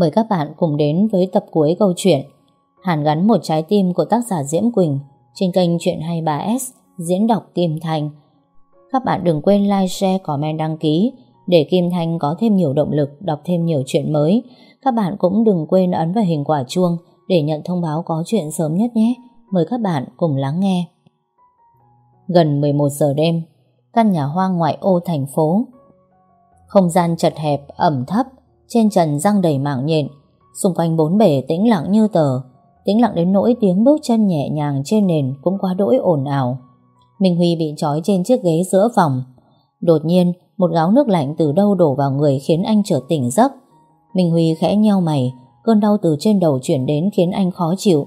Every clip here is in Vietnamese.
Mời các bạn cùng đến với tập cuối câu chuyện Hàn gắn một trái tim của tác giả Diễm Quỳnh trên kênh Chuyện 23S diễn đọc Kim Thành. Các bạn đừng quên like, share, comment, đăng ký để Kim Thanh có thêm nhiều động lực đọc thêm nhiều chuyện mới. Các bạn cũng đừng quên ấn vào hình quả chuông để nhận thông báo có chuyện sớm nhất nhé. Mời các bạn cùng lắng nghe. Gần 11 giờ đêm, căn nhà hoang ngoại ô thành phố. Không gian chật hẹp, ẩm thấp, trên trần răng đầy mảng nhện, xung quanh bốn bể tĩnh lặng như tờ, tĩnh lặng đến nỗi tiếng bước chân nhẹ nhàng trên nền cũng quá đỗi ồn ào. Minh Huy bị trói trên chiếc ghế giữa phòng. Đột nhiên, một gáo nước lạnh từ đâu đổ vào người khiến anh trở tỉnh giấc. Minh Huy khẽ nheo mày, cơn đau từ trên đầu chuyển đến khiến anh khó chịu.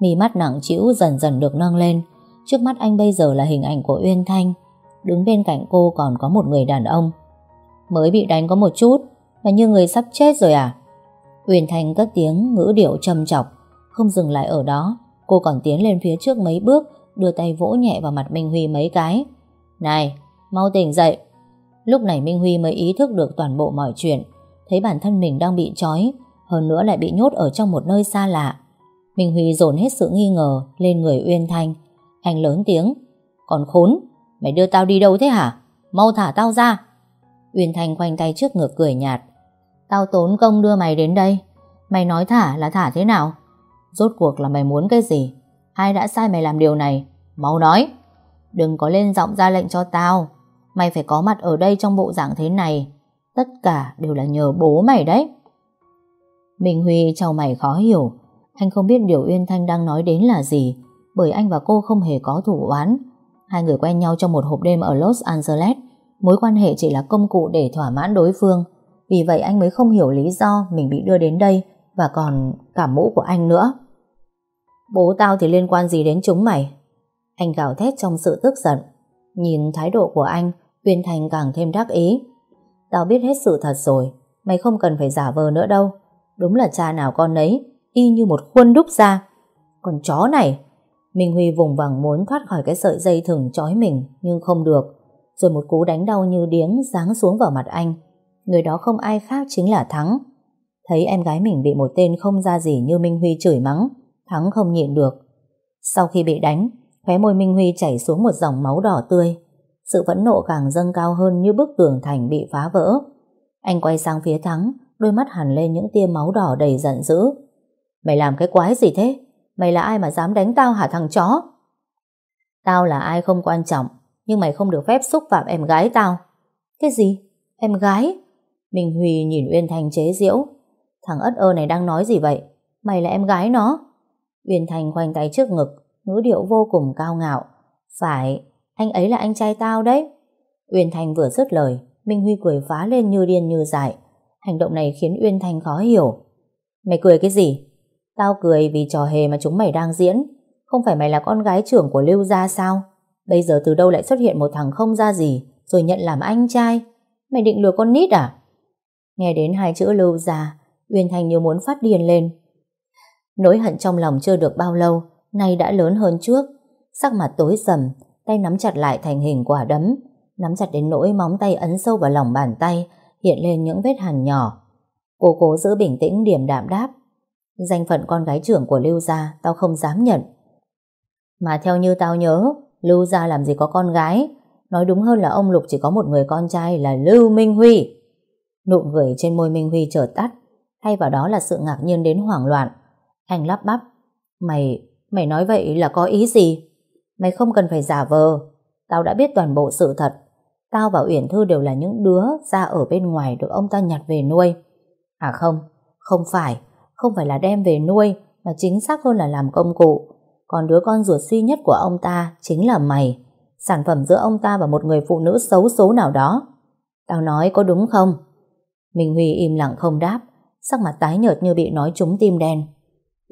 mí mắt nặng trĩu dần dần được nâng lên. Trước mắt anh bây giờ là hình ảnh của Uyên Thanh. Đứng bên cạnh cô còn có một người đàn ông. Mới bị đánh có một chút, là như người sắp chết rồi à? Uyên Thanh cất tiếng ngữ điệu trầm chọc, không dừng lại ở đó. Cô còn tiến lên phía trước mấy bước, đưa tay vỗ nhẹ vào mặt Minh Huy mấy cái. Này, mau tỉnh dậy. Lúc này Minh Huy mới ý thức được toàn bộ mọi chuyện, thấy bản thân mình đang bị trói, hơn nữa lại bị nhốt ở trong một nơi xa lạ. Minh Huy dồn hết sự nghi ngờ lên người Uyên Thanh. Anh lớn tiếng, còn khốn, mày đưa tao đi đâu thế hả? Mau thả tao ra. Uyên Thanh quanh tay trước ngực cười nhạt. Tao tốn công đưa mày đến đây. Mày nói thả là thả thế nào? Rốt cuộc là mày muốn cái gì? Ai đã sai mày làm điều này? Mau nói. Đừng có lên giọng ra lệnh cho tao. Mày phải có mặt ở đây trong bộ dạng thế này. Tất cả đều là nhờ bố mày đấy. Minh Huy trao mày khó hiểu. Anh không biết điều Uyên Thanh đang nói đến là gì. Bởi anh và cô không hề có thủ oán. Hai người quen nhau trong một hộp đêm ở Los Angeles. Mối quan hệ chỉ là công cụ để thỏa mãn đối phương. Vì vậy anh mới không hiểu lý do mình bị đưa đến đây và còn cả mũ của anh nữa. Bố tao thì liên quan gì đến chúng mày? Anh gào thét trong sự tức giận. Nhìn thái độ của anh, Uyên Thành càng thêm đắc ý. Tao biết hết sự thật rồi, mày không cần phải giả vờ nữa đâu. Đúng là cha nào con nấy, y như một khuôn đúc ra. Còn chó này, Minh Huy vùng vằng muốn thoát khỏi cái sợi dây thừng trói mình, nhưng không được. Rồi một cú đánh đau như điếng giáng xuống vào mặt anh. Người đó không ai khác chính là Thắng. Thấy em gái mình bị một tên không ra gì như Minh Huy chửi mắng, Thắng không nhịn được. Sau khi bị đánh, khóe môi Minh Huy chảy xuống một dòng máu đỏ tươi. Sự phẫn nộ càng dâng cao hơn như bức tường thành bị phá vỡ. Anh quay sang phía Thắng, đôi mắt hẳn lên những tia máu đỏ đầy giận dữ. Mày làm cái quái gì thế? Mày là ai mà dám đánh tao hả thằng chó? Tao là ai không quan trọng, nhưng mày không được phép xúc phạm em gái tao. Cái gì? Em gái? Minh Huy nhìn Uyên Thanh chế giễu. Thằng ất ơ này đang nói gì vậy? Mày là em gái nó. Uyên Thanh khoanh tay trước ngực, ngữ điệu vô cùng cao ngạo. Phải, anh ấy là anh trai tao đấy. Uyên Thanh vừa dứt lời, Minh Huy cười phá lên như điên như dại. Hành động này khiến Uyên Thanh khó hiểu. Mày cười cái gì? Tao cười vì trò hề mà chúng mày đang diễn. Không phải mày là con gái trưởng của Lưu Gia sao? Bây giờ từ đâu lại xuất hiện một thằng không ra gì, rồi nhận làm anh trai? Mày định lừa con nít à? Nghe đến hai chữ Lưu Gia, Uyên Thanh như muốn phát điên lên. Nỗi hận trong lòng chưa được bao lâu, nay đã lớn hơn trước. Sắc mặt tối sầm, tay nắm chặt lại thành hình quả đấm, nắm chặt đến nỗi móng tay ấn sâu vào lòng bàn tay, hiện lên những vết hằn nhỏ. Cô cố giữ bình tĩnh điểm đạm đáp. Danh phận con gái trưởng của Lưu Gia tao không dám nhận. Mà theo như tao nhớ, Lưu Gia làm gì có con gái. Nói đúng hơn là ông Lục chỉ có một người con trai là Lưu Minh Huy. Nụ cười trên môi Minh Huy chợt tắt, thay vào đó là sự ngạc nhiên đến hoảng loạn. Anh lắp bắp. Mày, mày nói vậy là có ý gì? Mày không cần phải giả vờ. Tao đã biết toàn bộ sự thật. Tao và Uyển Thư đều là những đứa ra ở bên ngoài được ông ta nhặt về nuôi. À không, không phải. Không phải là đem về nuôi, mà chính xác hơn là làm công cụ. Còn đứa con ruột duy nhất của ông ta chính là mày. Sản phẩm giữa ông ta và một người phụ nữ xấu số nào đó. Tao nói có đúng không? Minh Huy im lặng không đáp, sắc mặt tái nhợt như bị nói trúng tim đen.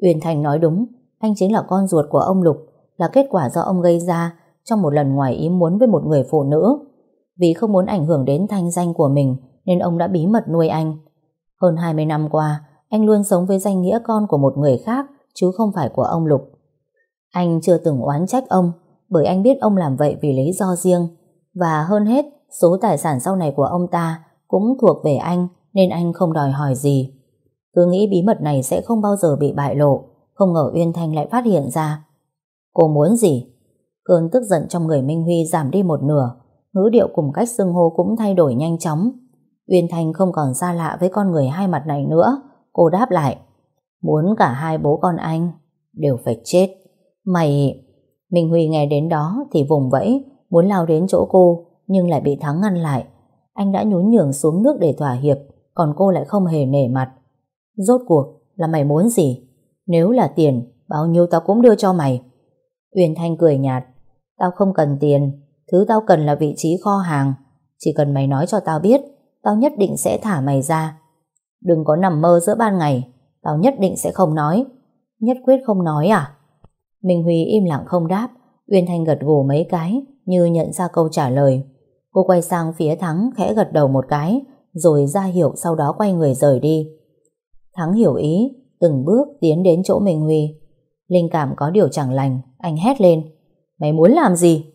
Uyên Thành nói đúng, anh chính là con ruột của ông Lục, là kết quả do ông gây ra trong một lần ngoài ý muốn với một người phụ nữ. Vì không muốn ảnh hưởng đến thanh danh của mình nên ông đã bí mật nuôi anh. Hơn 20 năm qua, anh luôn sống với danh nghĩa con của một người khác chứ không phải của ông Lục. Anh chưa từng oán trách ông bởi anh biết ông làm vậy vì lý do riêng và hơn hết số tài sản sau này của ông ta cũng thuộc về anh, nên anh không đòi hỏi gì. Cứ nghĩ bí mật này sẽ không bao giờ bị bại lộ, Không ngờ Uyên Thanh lại phát hiện ra Cô muốn gì? Cơn tức giận trong người Minh Huy giảm đi một nửa, Ngữ điệu cùng cách xưng hô cũng thay đổi nhanh chóng Uyên Thanh không còn xa lạ với con người hai mặt này nữa, Cô đáp lại, Muốn cả hai bố con anh Đều phải chết Mày... Minh Huy nghe đến đó thì vùng vẫy, Muốn lao đến chỗ cô, Nhưng lại bị Thắng ngăn lại anh đã nhún nhường xuống nước để thỏa hiệp, Còn cô lại không hề nể mặt. Rốt cuộc, là mày muốn gì? Nếu là tiền, Bao nhiêu tao cũng đưa cho mày. Uyên Thanh cười nhạt. Tao không cần tiền, Thứ tao cần là vị trí kho hàng. Chỉ cần mày nói cho tao biết, Tao nhất định sẽ thả mày ra. Đừng có nằm mơ giữa ban ngày, Tao nhất định sẽ không nói. Nhất quyết không nói à? Minh Huy im lặng không đáp. Uyên Thanh gật gù mấy cái, Như nhận ra câu trả lời. Cô quay sang phía Thắng khẽ gật đầu một cái, Rồi ra hiệu sau đó quay người rời đi. Thắng hiểu ý, Từng bước tiến đến chỗ Minh Huy. Linh cảm có điều chẳng lành, Anh hét lên. Mày muốn làm gì?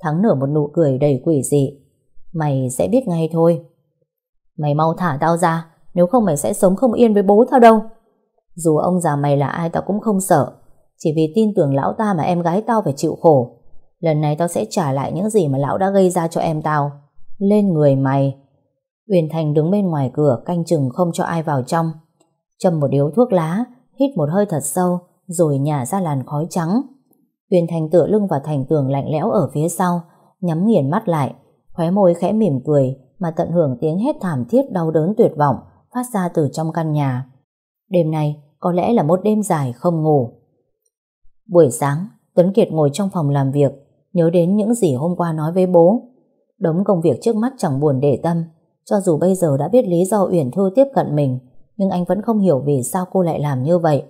Thắng nở một nụ cười đầy quỷ dị. Mày sẽ biết ngay thôi. Mày mau thả tao ra, Nếu không mày sẽ sống không yên với bố tao đâu. Dù ông già mày là ai tao cũng không sợ, Chỉ vì tin tưởng lão ta mà em gái tao phải chịu khổ. Lần này tao sẽ trả lại những gì mà lão đã gây ra cho em tao Lên người mày Uyển Thành đứng bên ngoài cửa Canh chừng không cho ai vào trong Châm một điếu thuốc lá Hít một hơi thật sâu Rồi nhả ra làn khói trắng Uyển Thành tựa lưng vào thành tường lạnh lẽo ở phía sau Nhắm nghiền mắt lại Khóe môi khẽ mỉm cười mà tận hưởng tiếng hét thảm thiết đau đớn tuyệt vọng phát ra từ trong căn nhà. Đêm nay có lẽ là một đêm dài không ngủ. Buổi sáng, Tuấn Kiệt ngồi trong phòng làm việc, nhớ đến những gì hôm qua nói với bố. Đống công việc trước mắt chẳng buồn để tâm, cho dù bây giờ đã biết lý do Uyển Thư tiếp cận mình, nhưng anh vẫn không hiểu vì sao cô lại làm như vậy.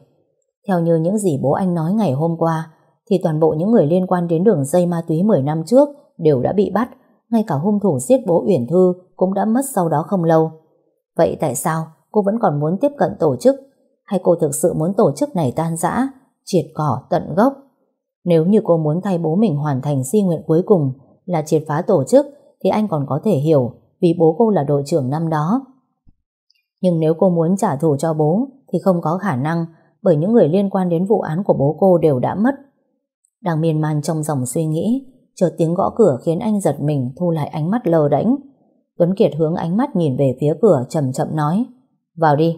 Theo như những gì bố anh nói ngày hôm qua, thì toàn bộ những người liên quan đến đường dây ma túy 10 năm trước đều đã bị bắt ngay cả hung thủ giết bố Uyển Thư cũng đã mất sau đó không lâu. Vậy tại sao cô vẫn còn muốn tiếp cận tổ chức? Hay cô thực sự muốn tổ chức này tan rã, triệt cỏ tận gốc? Nếu như cô muốn thay bố mình hoàn thành di nguyện cuối cùng là triệt phá tổ chức thì anh còn có thể hiểu vì bố cô là đội trưởng năm đó. Nhưng nếu cô muốn trả thù cho bố thì không có khả năng bởi những người liên quan đến vụ án của bố cô đều đã mất. Đang miên man trong dòng suy nghĩ chợt tiếng gõ cửa khiến anh giật mình thu lại ánh mắt lờ đễnh. Tuấn Kiệt hướng ánh mắt nhìn về phía cửa chậm chậm nói Vào đi.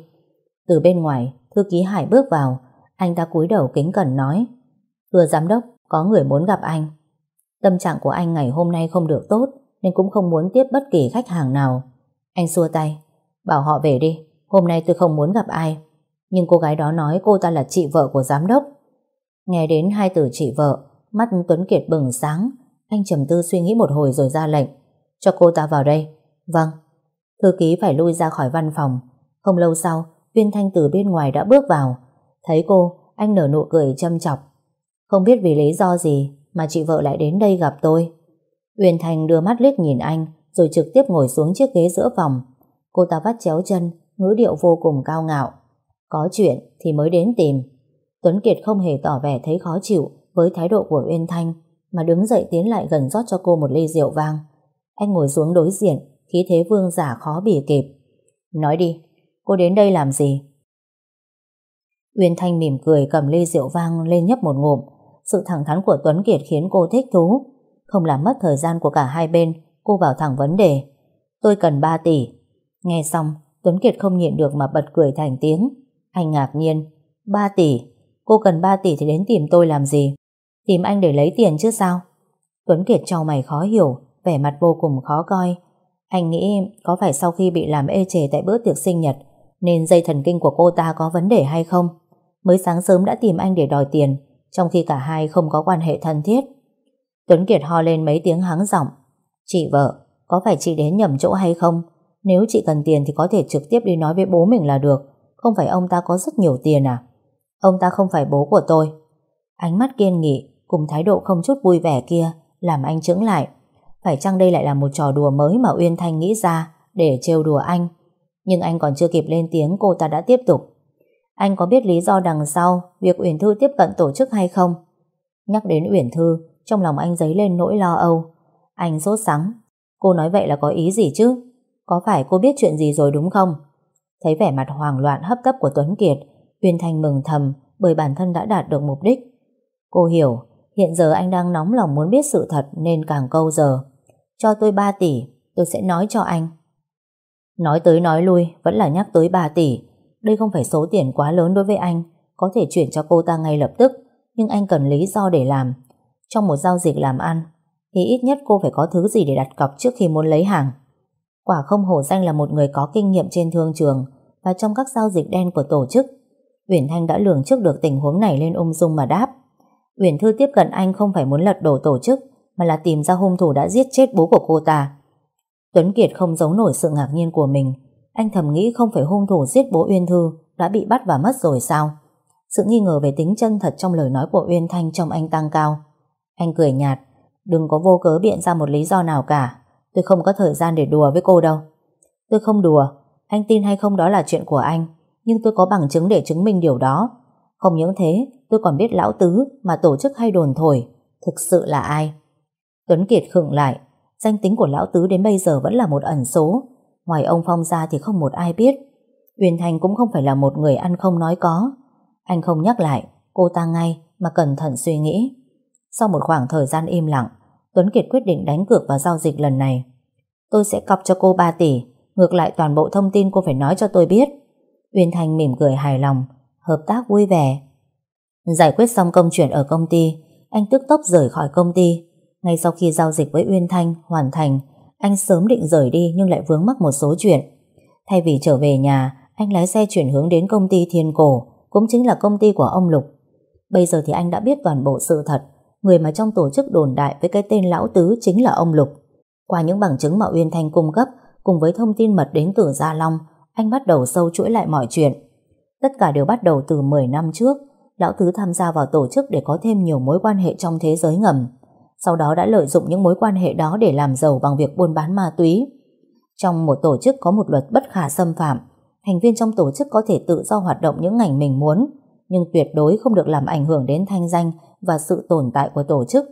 Từ bên ngoài, thư ký Hải bước vào. Anh ta cúi đầu kính cẩn nói Thưa giám đốc, có người muốn gặp anh. Tâm trạng của anh ngày hôm nay không được tốt nên cũng không muốn tiếp bất kỳ khách hàng nào. Anh xua tay. Bảo họ về đi. Hôm nay tôi không muốn gặp ai. Nhưng cô gái đó nói cô ta là chị vợ của giám đốc. Nghe đến hai từ chị vợ, mắt Tuấn Kiệt bừng sáng, anh trầm tư suy nghĩ một hồi rồi ra lệnh. Cho cô ta vào đây. Vâng. Thư ký phải lui ra khỏi văn phòng. Không lâu sau, viên Thanh từ bên ngoài đã bước vào. Thấy cô, anh nở nụ cười châm chọc. Không biết vì lý do gì mà chị vợ lại đến đây gặp tôi. Uyên Thanh đưa mắt liếc nhìn anh rồi trực tiếp ngồi xuống chiếc ghế giữa phòng. Cô ta vắt chéo chân, ngữ điệu vô cùng cao ngạo. Có chuyện thì mới đến tìm. Tuấn Kiệt không hề tỏ vẻ thấy khó chịu với thái độ của Uyên Thanh mà đứng dậy tiến lại gần rót cho cô một ly rượu vang. Anh ngồi xuống đối diện, khí thế vương giả khó bỉ kịp. Nói đi, cô đến đây làm gì? Uyên Thanh mỉm cười cầm ly rượu vang lên nhấp một ngụm. Sự thẳng thắn của Tuấn Kiệt khiến cô thích thú. Không làm mất thời gian của cả hai bên, cô vào thẳng vấn đề. Tôi cần 3 tỷ. Nghe xong, Tuấn Kiệt không nhịn được mà bật cười thành tiếng. Anh ngạc nhiên. 3 tỷ? Cô cần 3 tỷ thì đến tìm tôi làm gì? Tìm anh để lấy tiền chứ sao? Tuấn Kiệt trao mày khó hiểu, vẻ mặt vô cùng khó coi. Anh nghĩ có phải sau khi bị làm ê chề tại bữa tiệc sinh nhật nên dây thần kinh của cô ta có vấn đề hay không? Mới sáng sớm đã tìm anh để đòi tiền trong khi cả hai không có quan hệ thân thiết. Tuấn Kiệt ho lên mấy tiếng hắng giọng. Chị vợ, có phải chị đến nhầm chỗ hay không? Nếu chị cần tiền thì có thể trực tiếp đi nói với bố mình là được. Không phải ông ta có rất nhiều tiền à? Ông ta không phải bố của tôi. Ánh mắt kiên nghị cùng thái độ không chút vui vẻ kia làm anh chững lại. Phải chăng đây lại là một trò đùa mới mà Uyên Thanh nghĩ ra để trêu đùa anh? Nhưng anh còn chưa kịp lên tiếng cô ta đã tiếp tục. Anh có biết lý do đằng sau việc Uyển Thư tiếp cận tổ chức hay không? Nhắc đến Uyển Thư, trong lòng anh dấy lên nỗi lo âu. Anh sốt sắng. Cô nói vậy là có ý gì chứ? Có phải cô biết chuyện gì rồi đúng không? Thấy vẻ mặt hoảng loạn hấp tấp của Tuấn Kiệt, Uyên Thanh mừng thầm bởi bản thân đã đạt được mục đích. Cô hiểu, hiện giờ anh đang nóng lòng muốn biết sự thật nên càng câu giờ. Cho tôi 3 tỷ, tôi sẽ nói cho anh. Nói tới nói lui, vẫn là nhắc tới 3 tỷ. Đây không phải số tiền quá lớn đối với anh, có thể chuyển cho cô ta ngay lập tức, nhưng anh cần lý do để làm. Trong một giao dịch làm ăn, thì ít nhất cô phải có thứ gì để đặt cọc trước khi muốn lấy hàng. Quả không hổ danh là một người có kinh nghiệm trên thương trường và trong các giao dịch đen của tổ chức. Uyển Thanh đã lường trước được tình huống này lên ung dung mà đáp. Uyển Thư tiếp cận anh không phải muốn lật đổ tổ chức mà là tìm ra hung thủ đã giết chết bố của cô ta. Tuấn Kiệt không giấu nổi sự ngạc nhiên của mình. Anh thầm nghĩ không phải hung thủ giết bố Uyên Thư đã bị bắt và mất rồi sao? Sự nghi ngờ về tính chân thật trong lời nói của Uyên Thanh trong anh tăng cao. Anh cười nhạt, đừng có vô cớ biện ra một lý do nào cả. Tôi không có thời gian để đùa với cô đâu. Tôi không đùa, anh tin hay không đó là chuyện của anh, nhưng tôi có bằng chứng để chứng minh điều đó. Không những thế, tôi còn biết lão tứ mà tổ chức hay đồn thổi, thực sự là ai. Tuấn Kiệt khựng lại, danh tính của lão tứ đến bây giờ vẫn là một ẩn số. Ngoài ông Phong ra thì không một ai biết. Uyên Thanh cũng không phải là một người ăn không nói có. Anh không nhắc lại, cô ta ngay mà cẩn thận suy nghĩ. Sau một khoảng thời gian im lặng, Tuấn Kiệt quyết định đánh cược vào giao dịch lần này. Tôi sẽ cọc cho cô 3 tỷ, ngược lại toàn bộ thông tin cô phải nói cho tôi biết. Uyên Thanh mỉm cười hài lòng, hợp tác vui vẻ. Giải quyết xong công chuyện ở công ty, anh tức tốc rời khỏi công ty. Ngay sau khi giao dịch với Uyên Thanh hoàn thành, anh sớm định rời đi nhưng lại vướng mắc một số chuyện. Thay vì trở về nhà, anh lái xe chuyển hướng đến công ty Thiên Cổ, cũng chính là công ty của ông Lục. Bây giờ thì anh đã biết toàn bộ sự thật, người mà trong tổ chức đồn đại với cái tên Lão Tứ chính là ông Lục. Qua những bằng chứng mà Uyên Thanh cung cấp, cùng với thông tin mật đến từ Gia Long, anh bắt đầu sâu chuỗi lại mọi chuyện. Tất cả đều bắt đầu từ 10 năm trước, Lão Tứ tham gia vào tổ chức để có thêm nhiều mối quan hệ trong thế giới ngầm. Sau đó đã lợi dụng những mối quan hệ đó để làm giàu bằng việc buôn bán ma túy. Trong một tổ chức có một luật bất khả xâm phạm, thành viên trong tổ chức có thể tự do hoạt động những ngành mình muốn, nhưng tuyệt đối không được làm ảnh hưởng đến thanh danh và sự tồn tại của tổ chức.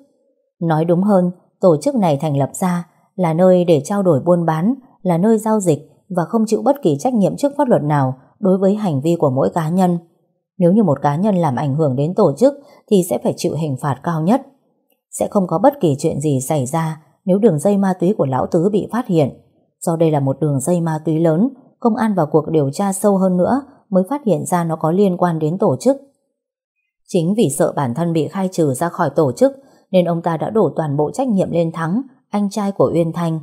Nói đúng hơn, tổ chức này thành lập ra là nơi để trao đổi buôn bán, là nơi giao dịch và không chịu bất kỳ trách nhiệm trước pháp luật nào đối với hành vi của mỗi cá nhân. Nếu như một cá nhân làm ảnh hưởng đến tổ chức thì sẽ phải chịu hình phạt cao nhất. Sẽ không có bất kỳ chuyện gì xảy ra nếu đường dây ma túy của Lão Tứ bị phát hiện. Do đây là một đường dây ma túy lớn, công an vào cuộc điều tra sâu hơn nữa mới phát hiện ra nó có liên quan đến tổ chức. Chính vì sợ bản thân bị khai trừ ra khỏi tổ chức nên ông ta đã đổ toàn bộ trách nhiệm lên Thắng, anh trai của Uyên Thanh.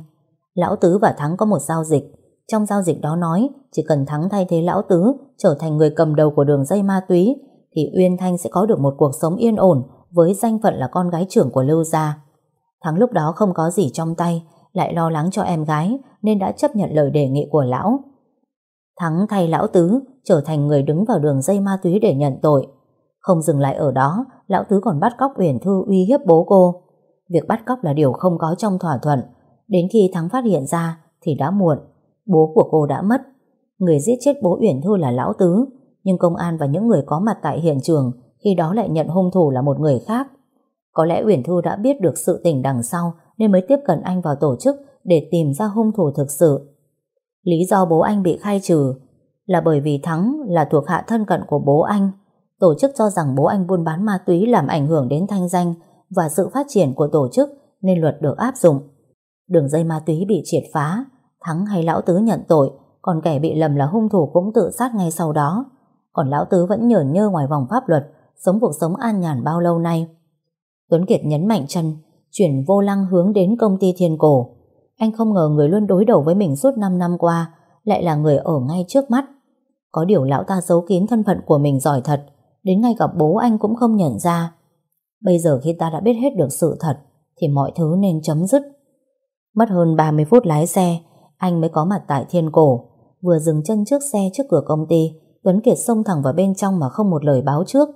Lão Tứ và Thắng có một giao dịch. Trong giao dịch đó nói chỉ cần Thắng thay thế Lão Tứ trở thành người cầm đầu của đường dây ma túy thì Uyên Thanh sẽ có được một cuộc sống yên ổn với danh phận là con gái trưởng của Lưu Gia. Thắng lúc đó không có gì trong tay lại lo lắng cho em gái nên đã chấp nhận lời đề nghị của Lão. Thắng thay Lão Tứ trở thành người đứng vào đường dây ma túy để nhận tội. Không dừng lại ở đó, Lão Tứ còn bắt cóc Uyển Thư uy hiếp bố cô. Việc bắt cóc là điều không có trong thỏa thuận. Đến khi Thắng phát hiện ra thì đã muộn. Bố của cô đã mất. Người giết chết bố Uyển Thư là Lão Tứ, nhưng công an và những người có mặt tại hiện trường khi đó lại nhận hung thủ là một người khác. Có lẽ Uyển thu đã biết được sự tình đằng sau nên mới tiếp cận anh vào tổ chức để tìm ra hung thủ thực sự. Lý do bố anh bị khai trừ là bởi vì Thắng là thuộc hạ thân cận của bố anh. Tổ chức cho rằng bố anh buôn bán ma túy làm ảnh hưởng đến thanh danh và sự phát triển của tổ chức nên luật được áp dụng. Đường dây ma túy bị triệt phá, Thắng hay Lão Tứ nhận tội, còn kẻ bị lầm là hung thủ cũng tự sát ngay sau đó. Còn Lão Tứ vẫn nhởn nhơ ngoài vòng pháp luật, sống cuộc sống an nhàn bao lâu nay. Tuấn Kiệt nhấn mạnh chân, chuyển vô lăng hướng đến công ty thiên cổ. Anh không ngờ người luôn đối đầu với mình suốt 5 năm qua lại là người ở ngay trước mắt. Có điều lão ta giấu kín thân phận của mình giỏi thật, đến ngay gặp bố anh cũng không nhận ra. Bây giờ khi ta đã biết hết được sự thật, thì mọi thứ nên chấm dứt. Mất hơn 30 phút lái xe, anh mới có mặt tại thiên cổ. Vừa dừng chân trước xe trước cửa công ty, Tuấn Kiệt xông thẳng vào bên trong mà không một lời báo trước.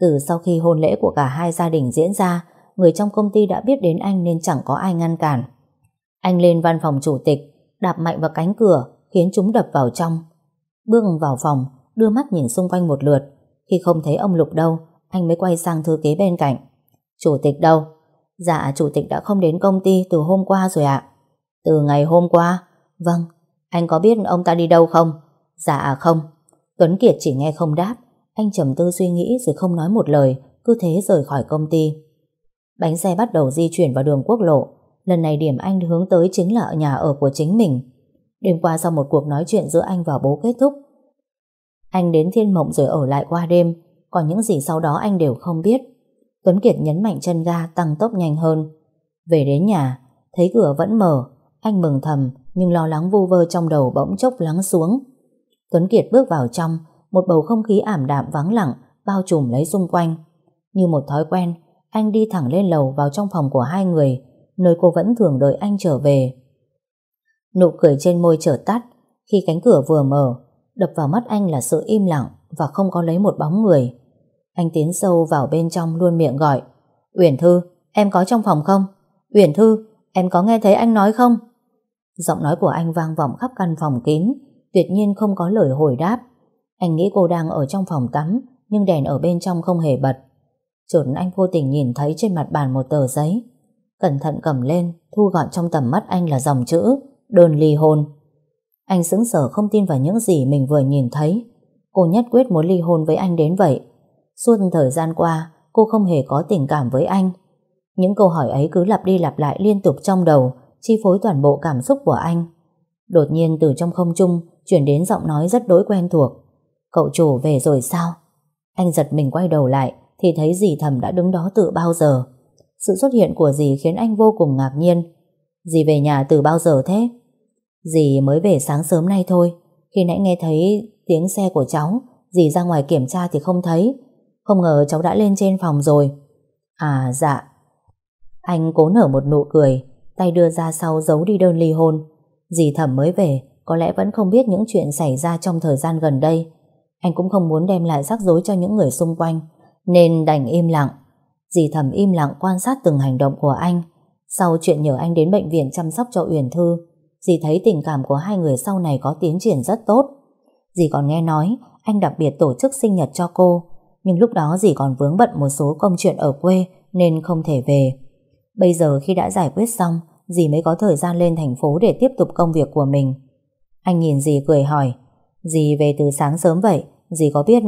Từ sau khi hôn lễ của cả hai gia đình diễn ra, người trong công ty đã biết đến anh nên chẳng có ai ngăn cản. Anh lên văn phòng chủ tịch, đạp mạnh vào cánh cửa, khiến chúng đập vào trong. Bước vào phòng, đưa mắt nhìn xung quanh một lượt. Khi không thấy ông Lục đâu, anh mới quay sang thư ký bên cạnh. Chủ tịch đâu? Dạ, chủ tịch đã không đến công ty từ hôm qua rồi ạ. Từ ngày hôm qua? Vâng, anh có biết ông ta đi đâu không? Dạ không. Tuấn Kiệt chỉ nghe không đáp. Anh trầm tư suy nghĩ rồi không nói một lời, cứ thế rời khỏi công ty. Bánh xe bắt đầu di chuyển vào đường quốc lộ. Lần này điểm anh hướng tới chính là nhà ở của chính mình. Đêm qua sau một cuộc nói chuyện giữa anh và bố kết thúc, anh đến Thiên Mộng rồi ở lại qua đêm, còn những gì sau đó anh đều không biết. Tuấn Kiệt nhấn mạnh chân ga tăng tốc nhanh hơn. Về đến nhà, thấy cửa vẫn mở, anh mừng thầm nhưng lo lắng vu vơ trong đầu bỗng chốc lắng xuống. Tuấn Kiệt bước vào trong, một bầu không khí ảm đạm vắng lặng bao trùm lấy xung quanh. Như một thói quen, anh đi thẳng lên lầu vào trong phòng của hai người, nơi cô vẫn thường đợi anh trở về. Nụ cười trên môi trở tắt khi cánh cửa vừa mở, đập vào mắt anh là sự im lặng và không có lấy một bóng người. Anh tiến sâu vào bên trong luôn miệng gọi Uyển Thư, em có trong phòng không? Uyển Thư, em có nghe thấy anh nói không? Giọng nói của anh vang vọng khắp căn phòng kín tuyệt nhiên không có lời hồi đáp. Anh nghĩ cô đang ở trong phòng tắm nhưng đèn ở bên trong không hề bật. Chợt anh vô tình nhìn thấy trên mặt bàn một tờ giấy. Cẩn thận cầm lên, thu gọn trong tầm mắt anh là dòng chữ đơn ly hôn. Anh sững sờ không tin vào những gì mình vừa nhìn thấy. Cô nhất quyết muốn ly hôn với anh đến vậy. Suốt thời gian qua, cô không hề có tình cảm với anh. Những câu hỏi ấy cứ lặp đi lặp lại liên tục trong đầu, chi phối toàn bộ cảm xúc của anh. Đột nhiên từ trong không trung chuyển đến giọng nói rất đối quen thuộc. Cậu chủ về rồi sao? Anh giật mình quay đầu lại thì thấy dì thầm đã đứng đó từ bao giờ. Sự xuất hiện của dì khiến anh vô cùng ngạc nhiên. Dì về nhà từ bao giờ thế? Dì mới về sáng sớm nay thôi. Khi nãy nghe thấy tiếng xe của cháu, dì ra ngoài kiểm tra thì không thấy. Không ngờ cháu đã lên trên phòng rồi. À dạ. Anh cố nở một nụ cười, tay đưa ra sau giấu đi đơn ly hôn. Dì thẩm mới về, có lẽ vẫn không biết những chuyện xảy ra trong thời gian gần đây. Anh cũng không muốn đem lại rắc rối cho những người xung quanh, nên đành im lặng. Dì thầm im lặng quan sát từng hành động của anh. Sau chuyện nhờ anh đến bệnh viện chăm sóc cho Uyển Thư, dì thấy tình cảm của hai người sau này có tiến triển rất tốt. Dì còn nghe nói anh đặc biệt tổ chức sinh nhật cho cô, nhưng lúc đó dì còn vướng bận một số công chuyện ở quê nên không thể về. Bây giờ khi đã giải quyết xong, dì mới có thời gian lên thành phố để tiếp tục công việc của mình. Anh nhìn dì cười hỏi, dì về từ sáng sớm vậy, dì có biết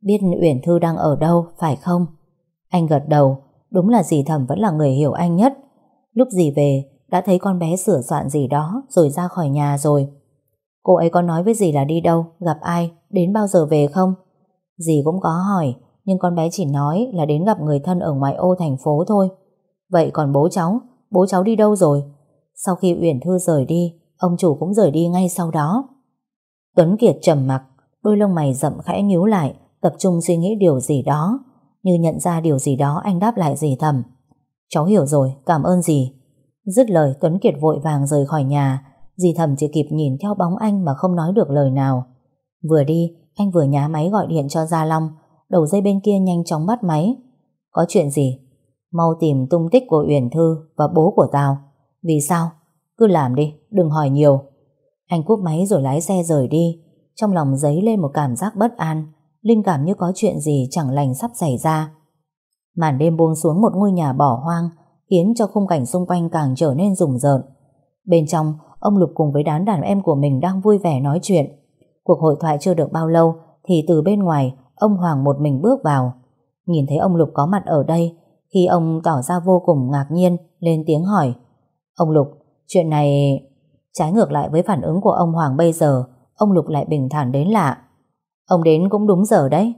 biết Uyển Thư đang ở đâu, phải không? Anh gật đầu, đúng là dì thầm vẫn là người hiểu anh nhất. Lúc dì về, đã thấy con bé sửa soạn gì đó rồi ra khỏi nhà rồi. Cô ấy có nói với dì là đi đâu, gặp ai, đến bao giờ về không? Dì cũng có hỏi, nhưng con bé chỉ nói là đến gặp người thân ở ngoài ô thành phố thôi. Vậy còn bố cháu, bố cháu đi đâu rồi? Sau khi Uyển Thư rời đi, ông chủ cũng rời đi ngay sau đó. Tuấn Kiệt trầm mặc, đôi lông mày rậm khẽ nhíu lại, tập trung suy nghĩ điều gì đó. Như nhận ra điều gì đó anh đáp lại dì thầm. Cháu hiểu rồi, cảm ơn dì. Dứt lời Tuấn Kiệt vội vàng rời khỏi nhà, dì thầm chỉ kịp nhìn theo bóng anh mà không nói được lời nào. Vừa đi, anh vừa nhá máy gọi điện cho Gia Long, đầu dây bên kia nhanh chóng bắt máy. Có chuyện gì? Mau tìm tung tích của Uyển Thư và bố của tao. Vì sao? Cứ làm đi, đừng hỏi nhiều. Anh cúp máy rồi lái xe rời đi. Trong lòng dấy lên một cảm giác bất an, linh cảm như có chuyện gì chẳng lành sắp xảy ra. Màn đêm buông xuống một ngôi nhà bỏ hoang, khiến cho khung cảnh xung quanh càng trở nên rùng rợn. Bên trong, ông Lục cùng với đám đàn em của mình đang vui vẻ nói chuyện. Cuộc hội thoại chưa được bao lâu, thì từ bên ngoài, ông Hoàng một mình bước vào. Nhìn thấy ông Lục có mặt ở đây, khi ông tỏ ra vô cùng ngạc nhiên, lên tiếng hỏi. Ông Lục, chuyện này... Trái ngược lại với phản ứng của ông Hoàng bây giờ, ông Lục lại bình thản đến lạ. Ông đến cũng đúng giờ đấy.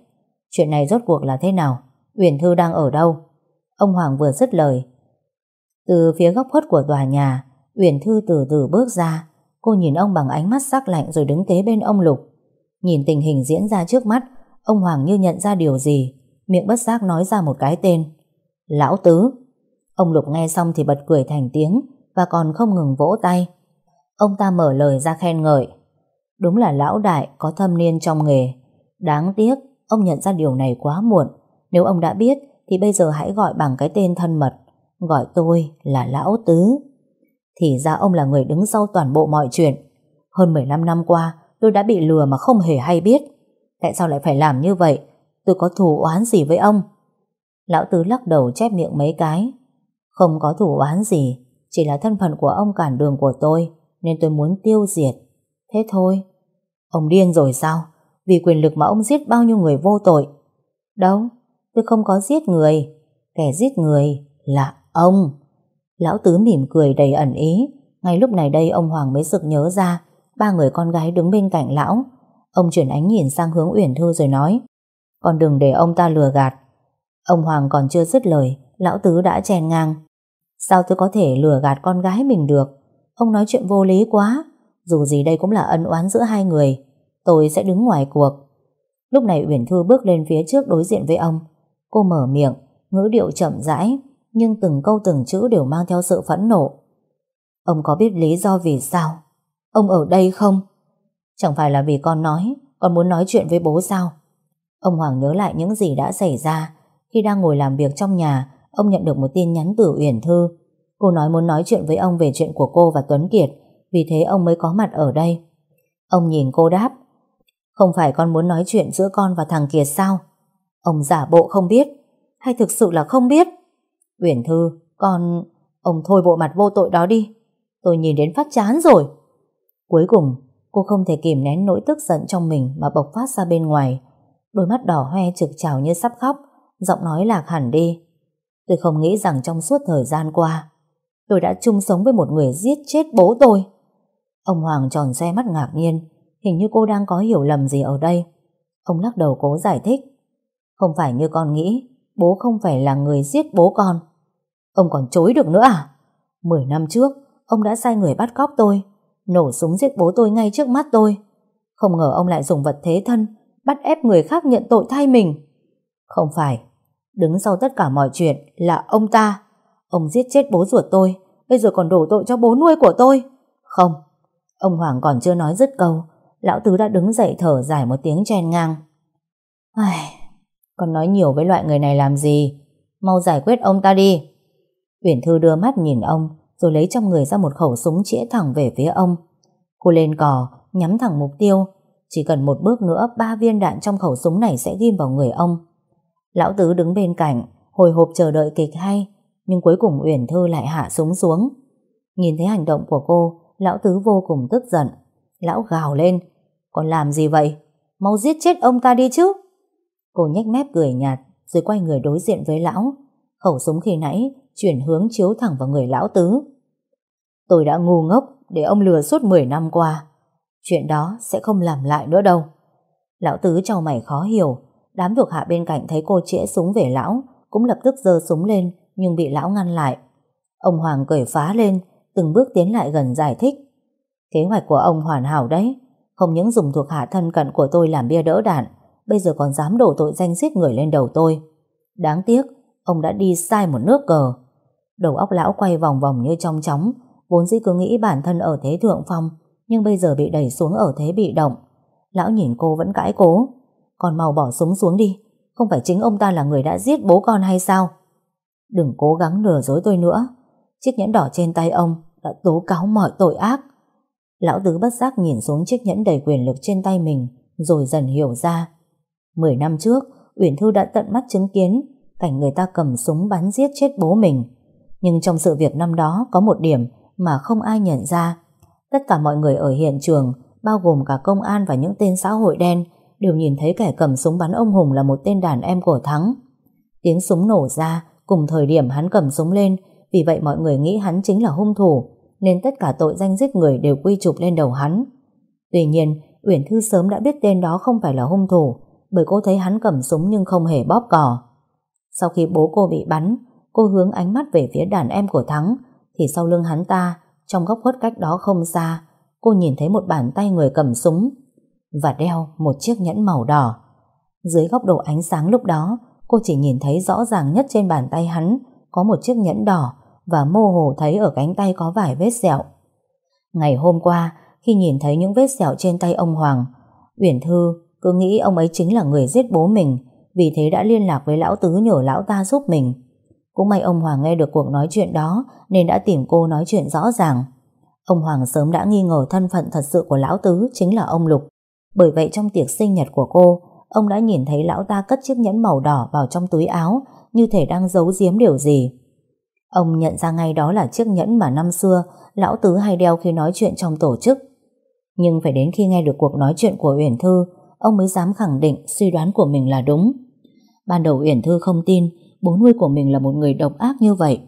Chuyện này rốt cuộc là thế nào? Uyển Thư đang ở đâu? Ông Hoàng vừa dứt lời. Từ phía góc khuất của tòa nhà, Uyển Thư từ từ bước ra. Cô nhìn ông bằng ánh mắt sắc lạnh rồi đứng kế bên ông Lục. Nhìn tình hình diễn ra trước mắt, ông Hoàng như nhận ra điều gì, miệng bất giác nói ra một cái tên. Lão Tứ. Ông Lục nghe xong thì bật cười thành tiếng và còn không ngừng vỗ tay. Ông ta mở lời ra khen ngợi. Đúng là lão đại có thâm niên trong nghề. Đáng tiếc, ông nhận ra điều này quá muộn. Nếu ông đã biết, thì bây giờ hãy gọi bằng cái tên thân mật. Gọi tôi là Lão Tứ. Thì ra ông là người đứng sau toàn bộ mọi chuyện. Hơn 15 năm qua, tôi đã bị lừa mà không hề hay biết. Tại sao lại phải làm như vậy? Tôi có thù oán gì với ông? Lão Tứ lắc đầu chép miệng mấy cái. Không có thù oán gì, chỉ là thân phận của ông cản đường của tôi, nên tôi muốn tiêu diệt. Thế thôi. Ông điên rồi sao? Vì quyền lực mà ông giết bao nhiêu người vô tội? Đâu, tôi không có giết người. Kẻ giết người là ông. Lão Tứ mỉm cười đầy ẩn ý. Ngay lúc này đây ông Hoàng mới sực nhớ ra ba người con gái đứng bên cạnh lão. Ông chuyển ánh nhìn sang hướng Uyển Thư rồi nói Còn đừng để ông ta lừa gạt. Ông Hoàng còn chưa dứt lời, lão Tứ đã chèn ngang. Sao tôi có thể lừa gạt con gái mình được? Ông nói chuyện vô lý quá. Dù gì đây cũng là ân oán giữa hai người. Tôi sẽ đứng ngoài cuộc. Lúc này Uyển Thư bước lên phía trước đối diện với ông. Cô mở miệng, ngữ điệu chậm rãi, nhưng từng câu từng chữ đều mang theo sự phẫn nộ. Ông có biết lý do vì sao? Ông ở đây không? Chẳng phải là vì con nói, con muốn nói chuyện với bố sao? Ông Hoàng nhớ lại những gì đã xảy ra. Khi đang ngồi làm việc trong nhà, ông nhận được một tin nhắn từ Uyển Thư. Cô nói muốn nói chuyện với ông về chuyện của cô và Tuấn Kiệt, vì thế ông mới có mặt ở đây. Ông nhìn cô đáp, không phải con muốn nói chuyện giữa con và thằng Kiệt sao? Ông giả bộ không biết, hay thực sự là không biết? Uyển Thư, con... Ông thôi bộ mặt vô tội đó đi. Tôi nhìn đến phát chán rồi. Cuối cùng, cô không thể kìm nén nỗi tức giận trong mình mà bộc phát ra bên ngoài. Đôi mắt đỏ hoe trực trào như sắp khóc, giọng nói lạc hẳn đi. Tôi không nghĩ rằng trong suốt thời gian qua, tôi đã chung sống với một người giết chết bố tôi. Ông Hoàng tròn xe mắt ngạc nhiên, hình như cô đang có hiểu lầm gì ở đây. Ông lắc đầu cố giải thích. Không phải như con nghĩ, bố không phải là người giết bố con. Ông còn chối được nữa à? Mười năm trước, ông đã sai người bắt cóc tôi, nổ súng giết bố tôi ngay trước mắt tôi. Không ngờ ông lại dùng vật thế thân, bắt ép người khác nhận tội thay mình. Không phải, đứng sau tất cả mọi chuyện là ông ta. Ông giết chết bố ruột tôi, bây giờ còn đổ tội cho bố nuôi của tôi. Không, ông Hoàng còn chưa nói dứt câu, lão tứ đã đứng dậy thở dài một tiếng chen ngang. Ai, con nói nhiều với loại người này làm gì? Mau giải quyết ông ta đi. Uyển Thư đưa mắt nhìn ông, rồi lấy trong người ra một khẩu súng chĩa thẳng về phía ông. Cô lên cò, nhắm thẳng mục tiêu. Chỉ cần một bước nữa, ba viên đạn trong khẩu súng này sẽ ghim vào người ông. Lão Tứ đứng bên cạnh, hồi hộp chờ đợi kịch hay, nhưng cuối cùng Uyển Thư lại hạ súng xuống. Nhìn thấy hành động của cô, Lão Tứ vô cùng tức giận. Lão gào lên, còn làm gì vậy? Mau giết chết ông ta đi chứ. Cô nhếch mép cười nhạt, rồi quay người đối diện với lão. Khẩu súng khi nãy chuyển hướng chiếu thẳng vào người lão tứ. Tôi đã ngu ngốc để ông lừa suốt 10 năm qua. Chuyện đó sẽ không làm lại nữa đâu. Lão tứ trao mày khó hiểu, đám thuộc hạ bên cạnh thấy cô chĩa súng về lão, cũng lập tức giơ súng lên nhưng bị lão ngăn lại. Ông Hoàng cởi phá lên, từng bước tiến lại gần giải thích. Kế hoạch của ông hoàn hảo đấy, không những dùng thuộc hạ thân cận của tôi làm bia đỡ đạn, bây giờ còn dám đổ tội danh giết người lên đầu tôi. Đáng tiếc, ông đã đi sai một nước cờ. Đầu óc lão quay vòng vòng như trong chóng, vốn dĩ cứ nghĩ bản thân ở thế thượng phong, nhưng bây giờ bị đẩy xuống ở thế bị động. Lão nhìn cô vẫn cãi cố. Còn mau bỏ súng xuống đi, không phải chính ông ta là người đã giết bố con hay sao? Đừng cố gắng lừa dối tôi nữa. Chiếc nhẫn đỏ trên tay ông đã tố cáo mọi tội ác. Lão tứ bất giác nhìn xuống chiếc nhẫn đầy quyền lực trên tay mình, rồi dần hiểu ra. Mười năm trước, Uyển Thư đã tận mắt chứng kiến cảnh người ta cầm súng bắn giết chết bố mình. Nhưng trong sự việc năm đó có một điểm mà không ai nhận ra. Tất cả mọi người ở hiện trường, bao gồm cả công an và những tên xã hội đen, đều nhìn thấy kẻ cầm súng bắn ông Hùng là một tên đàn em của Thắng. Tiếng súng nổ ra, cùng thời điểm hắn cầm súng lên, vì vậy mọi người nghĩ hắn chính là hung thủ, nên tất cả tội danh giết người đều quy chụp lên đầu hắn. Tuy nhiên, Uyển Thư sớm đã biết tên đó không phải là hung thủ, bởi cô thấy hắn cầm súng nhưng không hề bóp cò. Sau khi bố cô bị bắn, cô hướng ánh mắt về phía đàn em của Thắng, thì sau lưng hắn ta, trong góc khuất cách đó không xa, cô nhìn thấy một bàn tay người cầm súng và đeo một chiếc nhẫn màu đỏ. Dưới góc độ ánh sáng lúc đó, cô chỉ nhìn thấy rõ ràng nhất trên bàn tay hắn có một chiếc nhẫn đỏ và mơ hồ thấy ở cánh tay có vài vết sẹo. Ngày hôm qua, khi nhìn thấy những vết sẹo trên tay ông Hoàng, Uyển Thư cứ nghĩ ông ấy chính là người giết bố mình, vì thế đã liên lạc với lão tứ nhờ lão ta giúp mình. Cũng may ông Hoàng nghe được cuộc nói chuyện đó nên đã tìm cô nói chuyện rõ ràng. Ông Hoàng sớm đã nghi ngờ thân phận thật sự của lão tứ chính là ông Lục. Bởi vậy trong tiệc sinh nhật của cô, ông đã nhìn thấy lão ta cất chiếc nhẫn màu đỏ vào trong túi áo như thể đang giấu giếm điều gì. Ông nhận ra ngay đó là chiếc nhẫn mà năm xưa lão tứ hay đeo khi nói chuyện trong tổ chức. Nhưng phải đến khi nghe được cuộc nói chuyện của Uyển Thư, ông mới dám khẳng định suy đoán của mình là đúng. Ban đầu Uyển Thư không tin bố nuôi của mình là một người độc ác như vậy.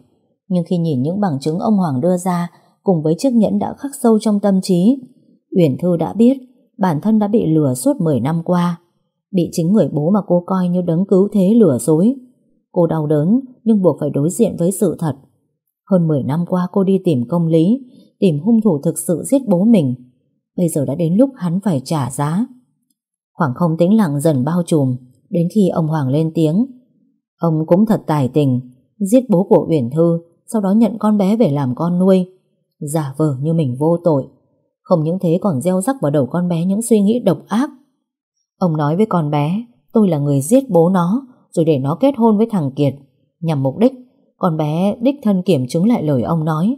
Nhưng khi nhìn những bằng chứng ông Hoàng đưa ra cùng với chiếc nhẫn đã khắc sâu trong tâm trí, Uyển Thư đã biết bản thân đã bị lừa suốt 10 năm qua. Bị chính người bố mà cô coi như đấng cứu thế lừa dối. Cô đau đớn nhưng buộc phải đối diện với sự thật. Hơn 10 năm qua cô đi tìm công lý, tìm hung thủ thực sự giết bố mình. Bây giờ đã đến lúc hắn phải trả giá. Khoảng không tĩnh lặng dần bao trùm, đến khi ông Hoàng lên tiếng. Ông cũng thật tài tình, giết bố của Uyển Thư, sau đó nhận con bé về làm con nuôi. Giả vờ như mình vô tội. Không những thế còn gieo rắc vào đầu con bé những suy nghĩ độc ác. Ông nói với con bé, tôi là người giết bố nó, rồi để nó kết hôn với thằng Kiệt, nhằm mục đích con bé đích thân kiểm chứng lại lời ông nói,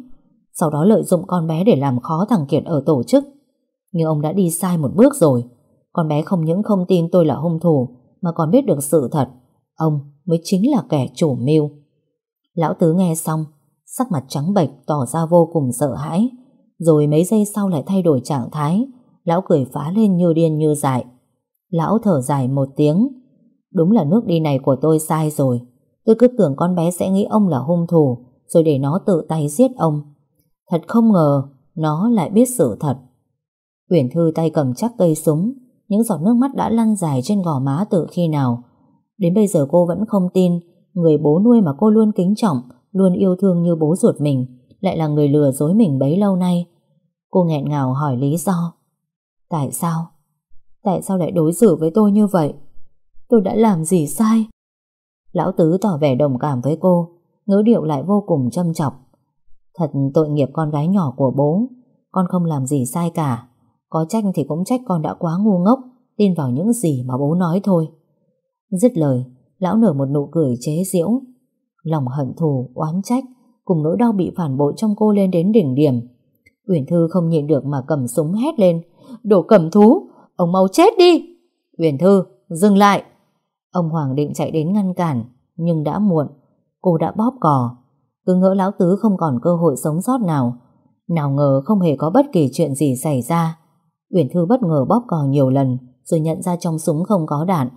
sau đó lợi dụng con bé để làm khó thằng Kiệt ở tổ chức. Nhưng ông đã đi sai một bước rồi, con bé không những không tin tôi là hung thủ, mà còn biết được sự thật, ông mới chính là kẻ chủ mưu. Lão Tứ nghe xong, sắc mặt trắng bệch tỏ ra vô cùng sợ hãi, rồi mấy giây sau lại thay đổi trạng thái, lão cười phá lên như điên như dại. Lão thở dài một tiếng, đúng là nước đi này của tôi sai rồi, tôi cứ tưởng con bé sẽ nghĩ ông là hung thủ, rồi để nó tự tay giết ông. Thật không ngờ, nó lại biết sự thật. Uyển Thư tay cầm chắc cây súng, những giọt nước mắt đã lăn dài trên gò má từ khi nào. Đến bây giờ cô vẫn không tin, người bố nuôi mà cô luôn kính trọng, luôn yêu thương như bố ruột mình, lại là người lừa dối mình bấy lâu nay. Cô nghẹn ngào hỏi lý do. Tại sao? Tại sao lại đối xử với tôi như vậy? Tôi đã làm gì sai? Lão Tứ tỏ vẻ đồng cảm với cô, ngữ điệu lại vô cùng châm chọc. Thật tội nghiệp con gái nhỏ của bố, con không làm gì sai cả. Có trách thì cũng trách con đã quá ngu ngốc, tin vào những gì mà bố nói thôi. Dứt lời, lão nở một nụ cười chế giễu. Lòng hận thù, oán trách, cùng nỗi đau bị phản bội trong cô lên đến đỉnh điểm. Uyển Thư không nhịn được mà cầm súng hét lên. Đồ cầm thú, ông mau chết đi. Uyển Thư, dừng lại. Ông Hoàng định chạy đến ngăn cản, nhưng đã muộn. Cô đã bóp cò. Cứ ngỡ lão tứ không còn cơ hội sống sót nào. Nào ngờ không hề có bất kỳ chuyện gì xảy ra. Uyển Thư bất ngờ bóp cò nhiều lần, rồi nhận ra trong súng không có đạn.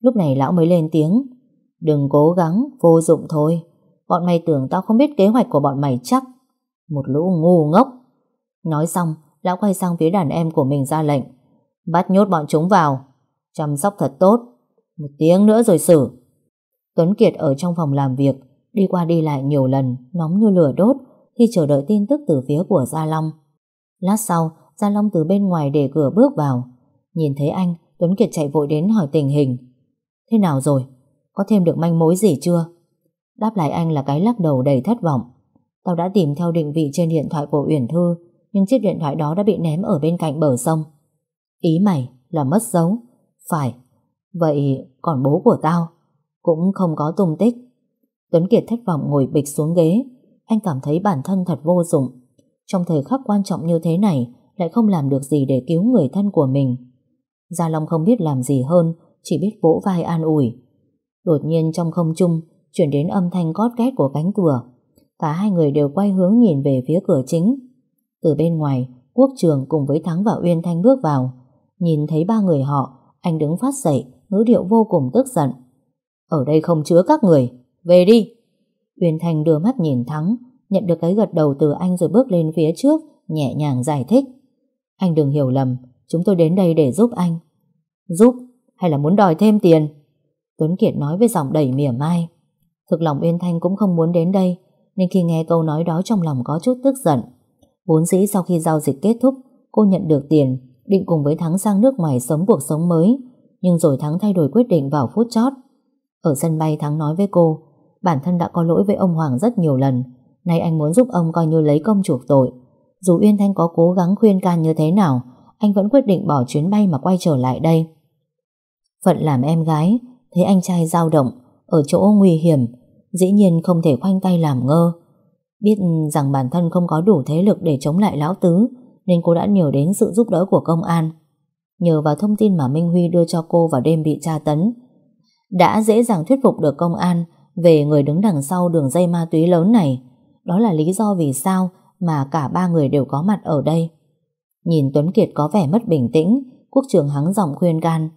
Lúc này lão mới lên tiếng. Đừng cố gắng, vô dụng thôi. Bọn mày tưởng tao không biết kế hoạch của bọn mày chắc. Một lũ ngu ngốc. Nói xong, lão quay sang phía đàn em của mình ra lệnh. Bắt nhốt bọn chúng vào. Chăm sóc thật tốt. Một tiếng nữa rồi xử. Tuấn Kiệt ở trong phòng làm việc, đi qua đi lại nhiều lần, nóng như lửa đốt khi chờ đợi tin tức từ phía của Gia Long. Lát sau, Gia Long từ bên ngoài để cửa bước vào. Nhìn thấy anh, Tuấn Kiệt chạy vội đến hỏi tình hình. Thế nào rồi? Có thêm được manh mối gì chưa? Đáp lại anh là cái lắc đầu đầy thất vọng. Tao đã tìm theo định vị trên điện thoại của Uyển Thư, nhưng chiếc điện thoại đó đã bị ném ở bên cạnh bờ sông. Ý mày là mất dấu. Phải. Vậy còn bố của tao? Cũng không có tung tích. Tuấn Kiệt thất vọng ngồi bịch xuống ghế. Anh cảm thấy bản thân thật vô dụng. Trong thời khắc quan trọng như thế này, lại không làm được gì để cứu người thân của mình. Gia Long không biết làm gì hơn, chỉ biết vỗ vai an ủi. Đột nhiên trong không trung, chuyển đến âm thanh cót két của cánh cửa. Cả hai người đều quay hướng nhìn về phía cửa chính. Từ bên ngoài, Quốc Trường cùng với Thắng và Uyên Thanh bước vào. Nhìn thấy ba người họ, anh đứng phát dậy, ngữ điệu vô cùng tức giận. Ở đây không chứa các người, về đi. Uyên Thanh đưa mắt nhìn Thắng, nhận được cái gật đầu từ anh rồi bước lên phía trước, nhẹ nhàng giải thích. Anh đừng hiểu lầm, chúng tôi đến đây để giúp anh. Giúp hay là muốn đòi thêm tiền? Tuấn Kiệt nói với giọng đầy mỉa mai. Thực lòng Uyên Thanh cũng không muốn đến đây, nên khi nghe câu nói đó trong lòng có chút tức giận. Vốn dĩ sau khi giao dịch kết thúc, cô nhận được tiền, định cùng với Thắng sang nước ngoài sống cuộc sống mới, nhưng rồi Thắng thay đổi quyết định vào phút chót. Ở sân bay Thắng nói với cô, bản thân đã có lỗi với ông Hoàng rất nhiều lần, nay anh muốn giúp ông coi như lấy công chuộc tội. Dù Uyên Thanh có cố gắng khuyên can như thế nào, anh vẫn quyết định bỏ chuyến bay mà quay trở lại đây. Phận làm em gái, thấy anh trai dao động, ở chỗ nguy hiểm, dĩ nhiên không thể khoanh tay làm ngơ. Biết rằng bản thân không có đủ thế lực để chống lại lão tứ, nên cô đã nhờ đến sự giúp đỡ của công an. Nhờ vào thông tin mà Minh Huy đưa cho cô vào đêm bị tra tấn, đã dễ dàng thuyết phục được công an về người đứng đằng sau đường dây ma túy lớn này. Đó là lý do vì sao mà cả ba người đều có mặt ở đây. Nhìn Tuấn Kiệt có vẻ mất bình tĩnh, quốc trường hắng giọng khuyên can.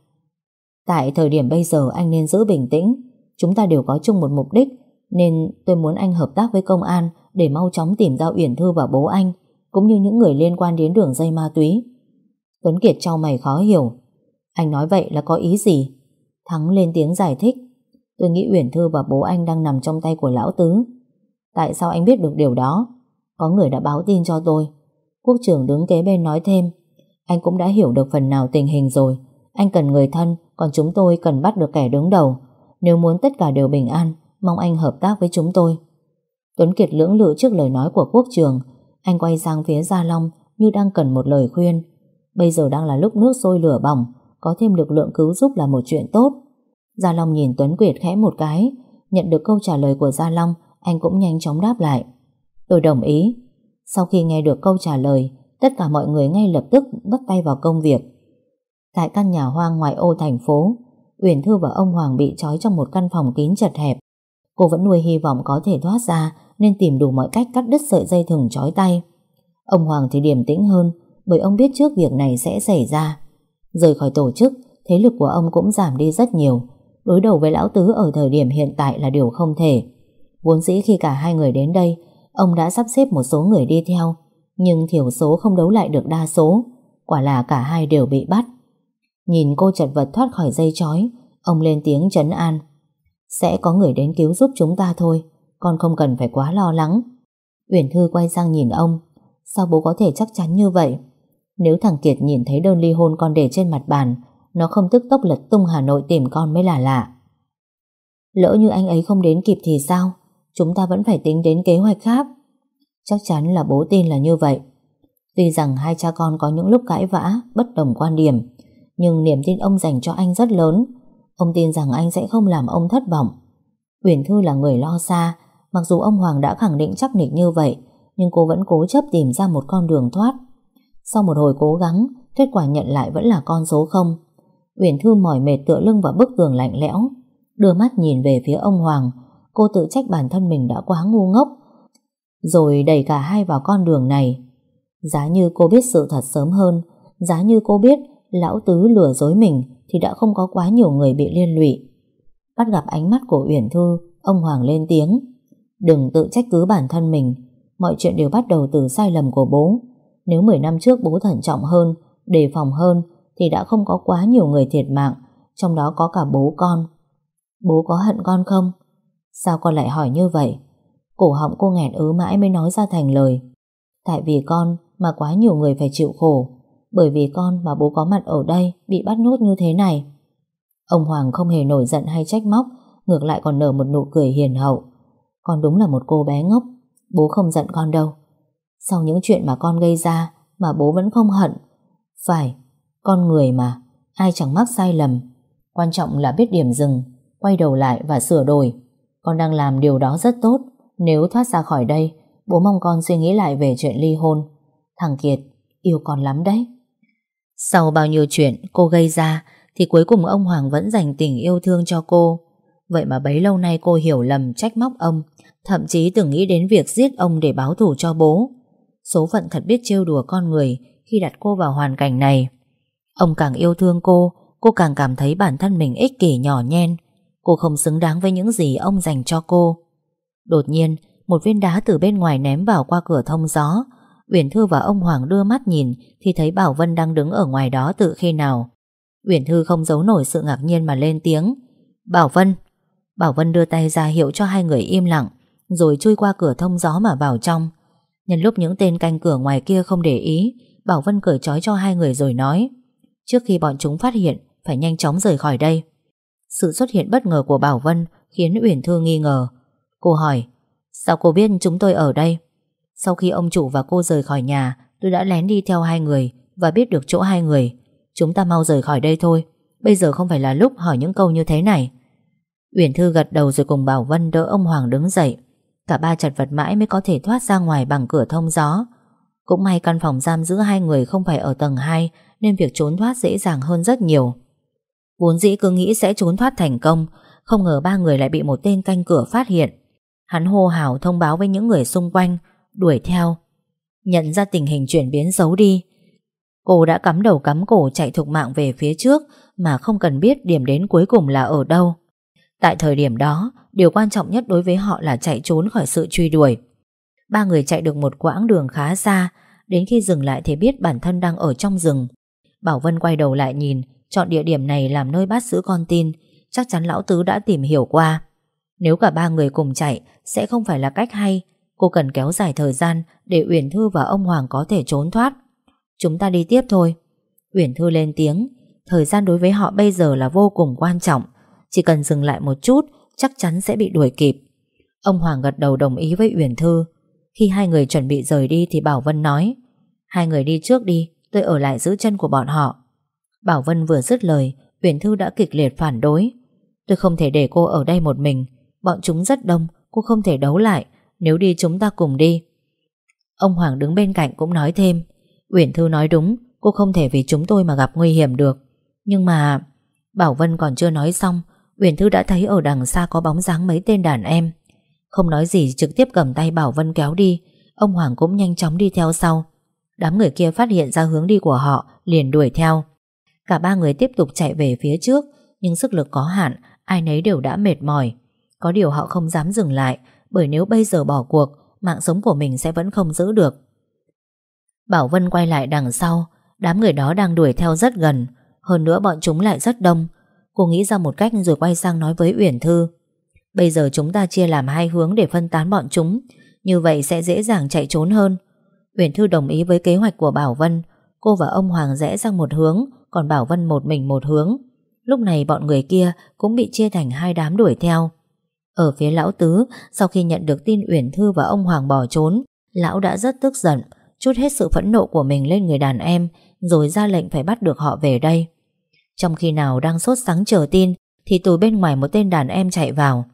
Tại thời điểm bây giờ anh nên giữ bình tĩnh, chúng ta đều có chung một mục đích, nên tôi muốn anh hợp tác với công an để mau chóng tìm ra Uyển Thư và bố anh, cũng như những người liên quan đến đường dây ma túy. Tuấn Kiệt trao mày khó hiểu. Anh nói vậy là có ý gì? Thắng lên tiếng giải thích. Tôi nghĩ Uyển Thư và bố anh đang nằm trong tay của Lão Tứ. Tại sao anh biết được điều đó? Có người đã báo tin cho tôi. Quốc trưởng đứng kế bên nói thêm. Anh cũng đã hiểu được phần nào tình hình rồi. Anh cần người thân, còn chúng tôi cần bắt được kẻ đứng đầu. Nếu muốn tất cả đều bình an, mong anh hợp tác với chúng tôi. Tuấn Kiệt lưỡng lự trước lời nói của quốc trường. Anh quay sang phía Gia Long như đang cần một lời khuyên. Bây giờ đang là lúc nước sôi lửa bỏng, có thêm lực lượng cứu giúp là một chuyện tốt. Gia Long nhìn Tuấn quyệt khẽ một cái, nhận được câu trả lời của Gia Long, anh cũng nhanh chóng đáp lại. Tôi đồng ý. Sau khi nghe được câu trả lời, tất cả mọi người ngay lập tức bắt tay vào công việc. Tại căn nhà hoang ngoài ô thành phố, Uyển Thư và ông Hoàng bị trói trong một căn phòng kín chật hẹp. Cô vẫn nuôi hy vọng có thể thoát ra nên tìm đủ mọi cách cắt đứt sợi dây thừng trói tay. Ông Hoàng thì điềm tĩnh hơn bởi ông biết trước việc này sẽ xảy ra. Rời khỏi tổ chức, thế lực của ông cũng giảm đi rất nhiều. Đối đầu với Lão Tứ ở thời điểm hiện tại là điều không thể. Vốn dĩ khi cả hai người đến đây, ông đã sắp xếp một số người đi theo, nhưng thiểu số không đấu lại được đa số. Quả là cả hai đều bị bắt. Nhìn cô chật vật thoát khỏi dây chói, ông lên tiếng trấn an. Sẽ có người đến cứu giúp chúng ta thôi, con không cần phải quá lo lắng. Uyển Thư quay sang nhìn ông, sao bố có thể chắc chắn như vậy? Nếu thằng Kiệt nhìn thấy đơn ly hôn con để trên mặt bàn, nó không tức tốc lật tung Hà Nội tìm con mới là lạ. Lỡ như anh ấy không đến kịp thì sao? Chúng ta vẫn phải tính đến kế hoạch khác. Chắc chắn là bố tin là như vậy. Tuy rằng hai cha con có những lúc cãi vã, bất đồng quan điểm, nhưng niềm tin ông dành cho anh rất lớn. Ông tin rằng anh sẽ không làm ông thất vọng. Uyển Thư là người lo xa, mặc dù ông Hoàng đã khẳng định chắc nịch như vậy, nhưng cô vẫn cố chấp tìm ra một con đường thoát. Sau một hồi cố gắng, kết quả nhận lại vẫn là con số không. Uyển Thư mỏi mệt tựa lưng vào bức tường lạnh lẽo, đưa mắt nhìn về phía ông Hoàng, cô tự trách bản thân mình đã quá ngu ngốc, rồi đẩy cả hai vào con đường này. Giá như cô biết sự thật sớm hơn, giá như cô biết lão tứ lừa dối mình thì đã không có quá nhiều người bị liên lụy. Bắt gặp ánh mắt của Uyển Thư, ông Hoàng lên tiếng. Đừng tự trách cứ bản thân mình, mọi chuyện đều bắt đầu từ sai lầm của bố. Nếu 10 năm trước bố thận trọng hơn, đề phòng hơn thì đã không có quá nhiều người thiệt mạng, trong đó có cả bố con. Bố có hận con không? Sao con lại hỏi như vậy? Cổ họng cô nghẹn ứ mãi mới nói ra thành lời. Tại vì con mà quá nhiều người phải chịu khổ, bởi vì con mà bố có mặt ở đây bị bắt nốt như thế này. Ông Hoàng không hề nổi giận hay trách móc, ngược lại còn nở một nụ cười hiền hậu. Con đúng là một cô bé ngốc, bố không giận con đâu. Sau những chuyện mà con gây ra mà bố vẫn không hận. Phải, con người mà, ai chẳng mắc sai lầm. Quan trọng là biết điểm dừng, quay đầu lại và sửa đổi. Con đang làm điều đó rất tốt. Nếu thoát ra khỏi đây, bố mong con suy nghĩ lại về chuyện ly hôn. Thằng Kiệt, yêu con lắm đấy. Sau bao nhiêu chuyện cô gây ra, thì cuối cùng ông Hoàng vẫn dành tình yêu thương cho cô. Vậy mà bấy lâu nay cô hiểu lầm trách móc ông, thậm chí từng nghĩ đến việc giết ông để báo thù cho bố. Số phận thật biết trêu đùa con người khi đặt cô vào hoàn cảnh này. Ông càng yêu thương cô, cô càng cảm thấy bản thân mình ích kỷ nhỏ nhen. Cô không xứng đáng với những gì ông dành cho cô. Đột nhiên, một viên đá từ bên ngoài ném vào qua cửa thông gió. Uyển Thư và ông Hoàng đưa mắt nhìn thì thấy Bảo Vân đang đứng ở ngoài đó từ khi nào. Uyển Thư không giấu nổi sự ngạc nhiên mà lên tiếng. Bảo Vân! Bảo Vân đưa tay ra hiệu cho hai người im lặng, rồi chui qua cửa thông gió mà vào trong. Nhân lúc những tên canh cửa ngoài kia không để ý, Bảo Vân cởi trói cho hai người rồi nói. Trước khi bọn chúng phát hiện, phải nhanh chóng rời khỏi đây. Sự xuất hiện bất ngờ của Bảo Vân khiến Uyển Thư nghi ngờ. Cô hỏi, sao cô biết chúng tôi ở đây? Sau khi ông chủ và cô rời khỏi nhà, tôi đã lén đi theo hai người và biết được chỗ hai người. Chúng ta mau rời khỏi đây thôi. Bây giờ không phải là lúc hỏi những câu như thế này. Uyển Thư gật đầu rồi cùng Bảo Vân đỡ ông Hoàng đứng dậy. Cả ba chật vật mãi mới có thể thoát ra ngoài bằng cửa thông gió. Cũng may căn phòng giam giữ hai người không phải ở tầng 2 nên việc trốn thoát dễ dàng hơn rất nhiều. Vốn dĩ cứ nghĩ sẽ trốn thoát thành công, không ngờ ba người lại bị một tên canh cửa phát hiện. Hắn hô hào thông báo với những người xung quanh, đuổi theo. Nhận ra tình hình chuyển biến xấu đi, Cô đã cắm đầu cắm cổ chạy thục mạng về phía trước mà không cần biết điểm đến cuối cùng là ở đâu. Tại thời điểm đó, điều quan trọng nhất đối với họ là chạy trốn khỏi sự truy đuổi. Ba người chạy được một quãng đường khá xa, đến khi dừng lại thì biết bản thân đang ở trong rừng. Bảo Vân quay đầu lại nhìn, chọn địa điểm này làm nơi bắt giữ con tin, chắc chắn lão tứ đã tìm hiểu qua. Nếu cả ba người cùng chạy sẽ không phải là cách hay, cô cần kéo dài thời gian để Uyển Thư và ông Hoàng có thể trốn thoát. Chúng ta đi tiếp thôi. Uyển Thư lên tiếng, thời gian đối với họ bây giờ là vô cùng quan trọng. Chỉ cần dừng lại một chút, chắc chắn sẽ bị đuổi kịp. Ông Hoàng gật đầu đồng ý với Uyển Thư. Khi hai người chuẩn bị rời đi thì Bảo Vân nói Hai người đi trước đi, tôi ở lại giữ chân của bọn họ. Bảo Vân vừa dứt lời, Uyển Thư đã kịch liệt phản đối. Tôi không thể để cô ở đây một mình. Bọn chúng rất đông, cô không thể đấu lại. Nếu đi chúng ta cùng đi. Ông Hoàng đứng bên cạnh cũng nói thêm Uyển Thư nói đúng Cô không thể vì chúng tôi mà gặp nguy hiểm được Nhưng mà Bảo Vân còn chưa nói xong Uyển Thư đã thấy ở đằng xa có bóng dáng mấy tên đàn em. Không nói gì, trực tiếp cầm tay Bảo Vân kéo đi. Ông Hoàng cũng nhanh chóng đi theo sau. Đám người kia phát hiện ra hướng đi của họ, Liền đuổi theo. Cả ba người tiếp tục chạy về phía trước, Nhưng sức lực có hạn, Ai nấy đều đã mệt mỏi. Có điều họ không dám dừng lại, Bởi nếu bây giờ bỏ cuộc, Mạng sống của mình sẽ vẫn không giữ được. Bảo Vân quay lại đằng sau, Đám người đó đang đuổi theo rất gần. Hơn nữa bọn chúng lại rất đông. Cô nghĩ ra một cách rồi quay sang nói với Uyển Thư. Bây giờ chúng ta chia làm hai hướng để phân tán bọn chúng. Như vậy sẽ dễ dàng chạy trốn hơn. Uyển Thư đồng ý với kế hoạch của Bảo Vân. Cô và ông Hoàng rẽ sang một hướng, Còn Bảo Vân một mình một hướng. Lúc này bọn người kia cũng bị chia thành hai đám đuổi theo. Ở phía lão tứ, Sau khi nhận được tin Uyển Thư và ông Hoàng bỏ trốn, Lão đã rất tức giận, Chút hết sự phẫn nộ của mình lên người đàn em, Rồi ra lệnh phải bắt được họ về đây. Trong khi nào đang sốt sáng chờ tin Thì từ bên ngoài một tên đàn em chạy vào.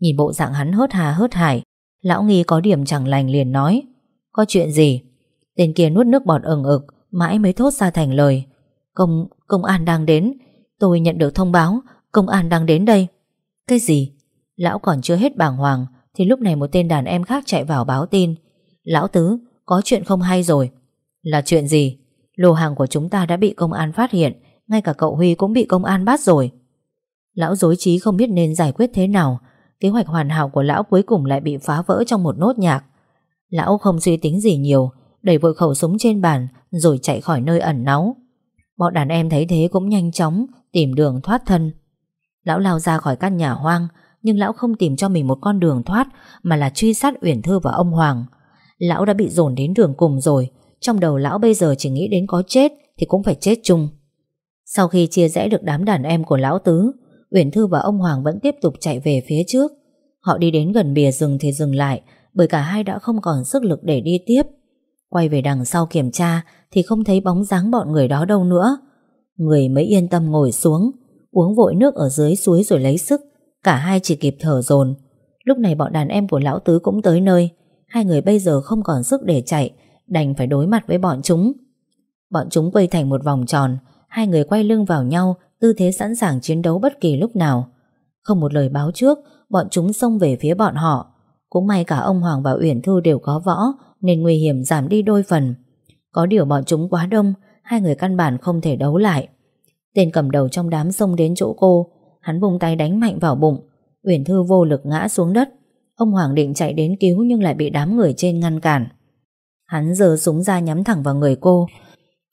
Nhìn bộ dạng hắn hớt hà hớt hải Lão nghi có điểm chẳng lành liền nói Có chuyện gì? Tên kia nuốt nước bọt ừng ực Mãi mới thốt ra thành lời Công, công an đang đến Tôi nhận được thông báo Công an đang đến đây. Cái gì? Lão còn chưa hết bàng hoàng Thì lúc này một tên đàn em khác chạy vào báo tin Lão Tứ có chuyện không hay rồi. Là chuyện gì? Lô hàng của chúng ta đã bị công an phát hiện ngay cả cậu Huy cũng bị công an bắt rồi. Lão dối trí không biết nên giải quyết thế nào, Kế hoạch hoàn hảo của lão cuối cùng lại bị phá vỡ trong một nốt nhạc. Lão không suy tính gì nhiều, Đẩy vội khẩu súng trên bàn, Rồi chạy khỏi nơi ẩn náu. Bọn đàn em thấy thế cũng nhanh chóng, Tìm đường thoát thân. Lão lao ra khỏi căn nhà hoang, Nhưng lão không tìm cho mình một con đường thoát, Mà là truy sát Uyển Thư và ông Hoàng. Lão đã bị dồn đến đường cùng rồi, Trong đầu lão bây giờ chỉ nghĩ đến có chết Thì cũng phải chết chung. Sau khi chia rẽ được đám đàn em của lão tứ, Uyển Thư và ông Hoàng vẫn tiếp tục chạy về phía trước. Họ đi đến gần bìa rừng thì dừng lại, Bởi cả hai đã không còn sức lực để đi tiếp. Quay về đằng sau kiểm tra Thì không thấy bóng dáng bọn người đó đâu nữa. Người mới yên tâm ngồi xuống, Uống vội nước ở dưới suối rồi lấy sức, Cả hai chỉ kịp thở dồn. Lúc này bọn đàn em của lão tứ cũng tới nơi, Hai người bây giờ không còn sức để chạy, Đành phải đối mặt với bọn chúng. Bọn chúng quay thành một vòng tròn Hai người quay lưng vào nhau, Tư thế sẵn sàng chiến đấu bất kỳ lúc nào. Không một lời báo trước, Bọn chúng xông về phía bọn họ. Cũng may cả ông Hoàng và Uyển Thư đều có võ, Nên nguy hiểm giảm đi đôi phần. Có điều bọn chúng quá đông, Hai người căn bản không thể đấu lại. Tên cầm đầu trong đám xông đến chỗ cô, Hắn vùng tay đánh mạnh vào bụng. Uyển Thư vô lực ngã xuống đất. Ông Hoàng định chạy đến cứu nhưng lại bị đám người trên ngăn cản. Hắn giơ súng ra nhắm thẳng vào người cô.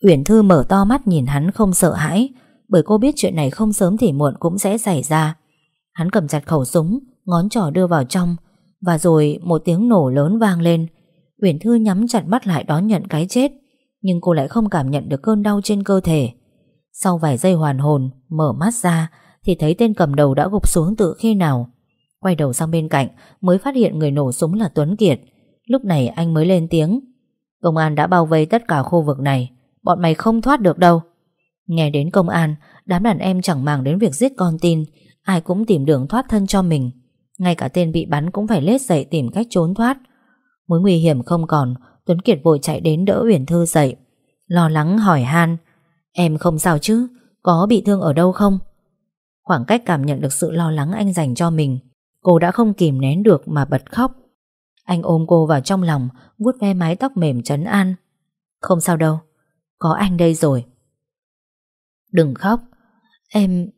Uyển Thư mở to mắt nhìn hắn không sợ hãi, bởi cô biết chuyện này không sớm thì muộn cũng sẽ xảy ra. Hắn cầm chặt khẩu súng, ngón trỏ đưa vào trong, và rồi một tiếng nổ lớn vang lên. Uyển Thư nhắm chặt mắt lại đón nhận cái chết, nhưng cô lại không cảm nhận được cơn đau trên cơ thể. Sau vài giây hoàn hồn, mở mắt ra, thì thấy tên cầm đầu đã gục xuống từ khi nào. Quay đầu sang bên cạnh Mới phát hiện người nổ súng là Tuấn Kiệt Lúc này anh mới lên tiếng Công an đã bao vây tất cả khu vực này Bọn mày không thoát được đâu. Nghe đến công an, Đám đàn em chẳng màng đến việc giết con tin. Ai cũng tìm đường thoát thân cho mình. Ngay cả tên bị bắn cũng phải lết dậy Tìm cách trốn thoát. Mối nguy hiểm không còn, Tuấn Kiệt vội chạy đến đỡ Uyển Thư dậy. Lo lắng hỏi Han, Em không sao chứ? Có bị thương ở đâu không? Khoảng cách cảm nhận được sự lo lắng anh dành cho mình, Cô đã không kìm nén được mà bật khóc. Anh ôm cô vào trong lòng, vuốt ve mái tóc mềm trấn an. Không sao đâu có anh đây rồi. Đừng khóc. Em...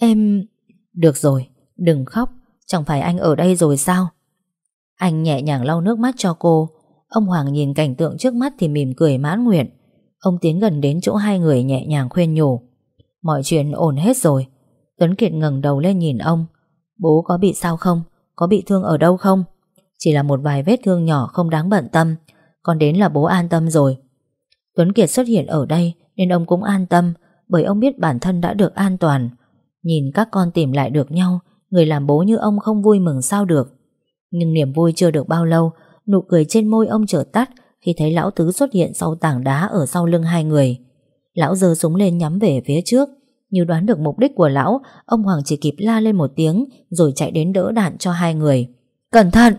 em... Được rồi, đừng khóc. Chẳng phải anh ở đây rồi sao? Anh nhẹ nhàng lau nước mắt cho cô. Ông Hoàng nhìn cảnh tượng trước mắt Thì mỉm cười mãn nguyện. Ông tiến gần đến chỗ hai người nhẹ nhàng khuyên nhủ. Mọi chuyện ổn hết rồi. Tuấn Kiệt ngẩng đầu lên nhìn ông. Bố có bị sao không? Có bị thương ở đâu không? Chỉ là một vài vết thương nhỏ không đáng bận tâm. Còn đến là bố an tâm rồi. Tuấn Kiệt xuất hiện ở đây Nên ông cũng an tâm, Bởi ông biết bản thân đã được an toàn. Nhìn các con tìm lại được nhau, Người làm bố như ông không vui mừng sao được. Nhưng niềm vui chưa được bao lâu, Nụ cười trên môi ông chợt tắt Khi thấy lão tứ xuất hiện sau tảng đá Ở sau lưng hai người. Lão giơ súng lên nhắm về phía trước. Như đoán được mục đích của lão, Ông Hoàng chỉ kịp la lên một tiếng Rồi chạy đến đỡ đạn cho hai người. Cẩn thận!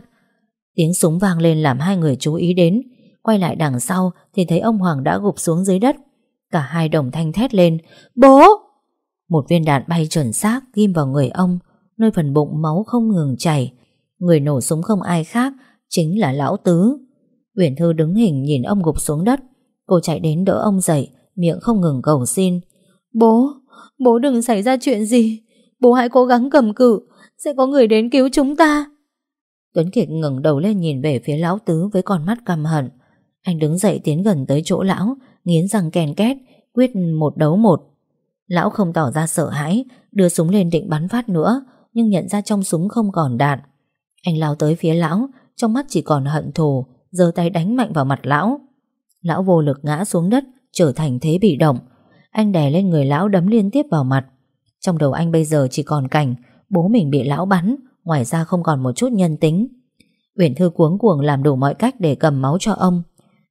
Tiếng súng vang lên làm hai người chú ý đến. Quay lại đằng sau Thì thấy ông Hoàng đã gục xuống dưới đất. Cả hai đồng thanh thét lên Bố! Một viên đạn bay chuẩn xác ghim vào người ông Nơi phần bụng máu không ngừng chảy. Người nổ súng không ai khác Chính là lão tứ. Uyển Thư đứng hình nhìn ông gục xuống đất. Cô chạy đến đỡ ông dậy Miệng không ngừng cầu xin. Bố, bố đừng xảy ra chuyện gì. Bố hãy cố gắng cầm cự Sẽ có người đến cứu chúng ta. Tuấn Kiệt ngẩng đầu lên nhìn về phía lão tứ Với con mắt căm hận anh đứng dậy tiến gần tới chỗ lão, Nghiến răng kèn két, Quyết một đấu một. Lão không tỏ ra sợ hãi, Đưa súng lên định bắn phát nữa, Nhưng nhận ra trong súng không còn đạn. Anh lao tới phía lão, Trong mắt chỉ còn hận thù, giơ tay đánh mạnh vào mặt lão. Lão vô lực ngã xuống đất, Trở thành thế bị động. Anh đè lên người lão đấm liên tiếp vào mặt. Trong đầu anh bây giờ chỉ còn cảnh, Bố mình bị lão bắn, Ngoài ra không còn một chút nhân tính. Uyển Thư cuống cuồng làm đủ mọi cách để cầm máu cho ông.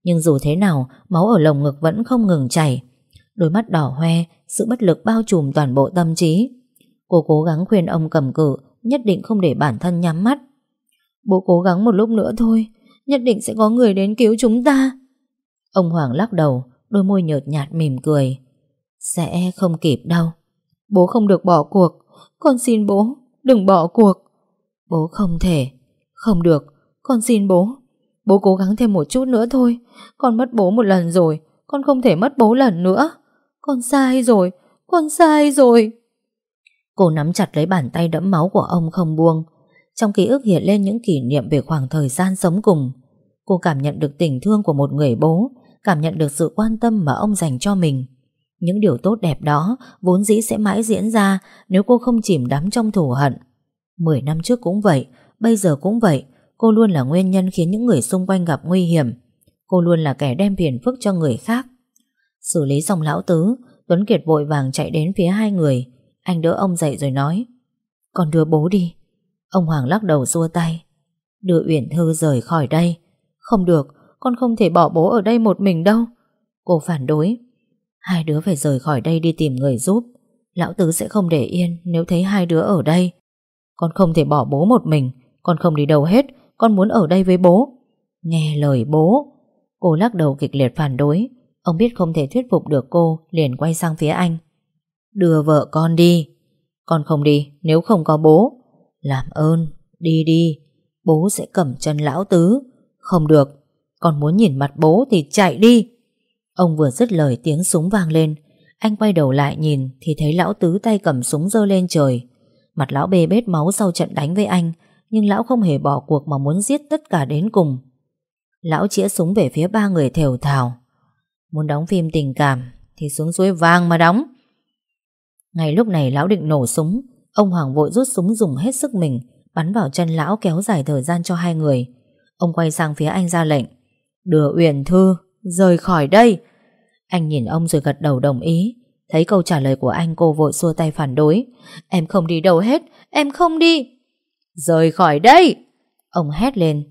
Nhưng dù thế nào, Máu ở lồng ngực vẫn không ngừng chảy. Đôi mắt đỏ hoe, Sự bất lực bao trùm toàn bộ tâm trí. Cô cố gắng khuyên ông cầm cự, Nhất định không để bản thân nhắm mắt. Bố cố gắng một lúc nữa thôi, Nhất định sẽ có người đến cứu chúng ta. Ông Hoàng lắc đầu, Đôi môi nhợt nhạt mỉm cười. Sẽ không kịp đâu. Bố không được bỏ cuộc. Con xin bố, đừng bỏ cuộc. Bố không thể. Không được. Con xin bố. Bố cố gắng thêm một chút nữa thôi. Con mất bố một lần rồi, Con không thể mất bố lần nữa. Con sai rồi, Con sai rồi. Cô nắm chặt lấy bàn tay đẫm máu của ông không buông. Trong ký ức hiện lên những kỷ niệm Về khoảng thời gian sống cùng, Cô cảm nhận được tình thương của một người bố, Cảm nhận được sự quan tâm mà ông dành cho mình. Những điều tốt đẹp đó Vốn dĩ sẽ mãi diễn ra Nếu cô không chìm đắm trong thù hận. Mười năm trước cũng vậy, Bây giờ cũng vậy Cô luôn là nguyên nhân khiến những người xung quanh gặp nguy hiểm. Cô luôn là kẻ đem phiền phức cho người khác. Xử lý xong lão tứ, Tuấn Kiệt vội vàng chạy đến phía hai người. Anh đỡ ông dậy rồi nói, Con đưa bố đi. Ông Hoàng lắc đầu xua tay, Đưa Uyển Thư rời khỏi đây. Không được, Con không thể bỏ bố ở đây một mình đâu. Cô phản đối, Hai đứa phải rời khỏi đây đi tìm người giúp. Lão Tứ sẽ không để yên Nếu thấy hai đứa ở đây. Con không thể bỏ bố một mình, Con không đi đâu hết. Con muốn ở đây với bố. Nghe lời bố, Cô lắc đầu kịch liệt phản đối. Ông biết không thể thuyết phục được cô, Liền quay sang phía anh. Đưa vợ con đi. Con không đi, nếu không có bố. Làm ơn, đi đi. Bố sẽ cầm chân lão tứ. Không được, Con muốn nhìn mặt bố thì chạy đi. Ông vừa dứt lời, tiếng súng vang lên. Anh quay đầu lại nhìn, Thì thấy lão tứ tay cầm súng giơ lên trời. Mặt lão bê bết máu sau trận đánh với anh. Nhưng lão không hề bỏ cuộc Mà muốn giết tất cả đến cùng. Lão chĩa súng về phía ba người thều thào. Muốn đóng phim tình cảm Thì xuống suối vàng mà đóng. Ngay lúc này lão định nổ súng, Ông Hoàng vội rút súng dùng hết sức mình, Bắn vào chân lão kéo dài thời gian cho hai người. Ông quay sang phía anh ra lệnh, Đưa Uyển Thư Rời khỏi đây. Anh nhìn ông rồi gật đầu đồng ý, Thấy câu trả lời của anh cô vội xua tay phản đối. Em không đi đâu hết, Em không đi. Rời khỏi đây! Ông hét lên.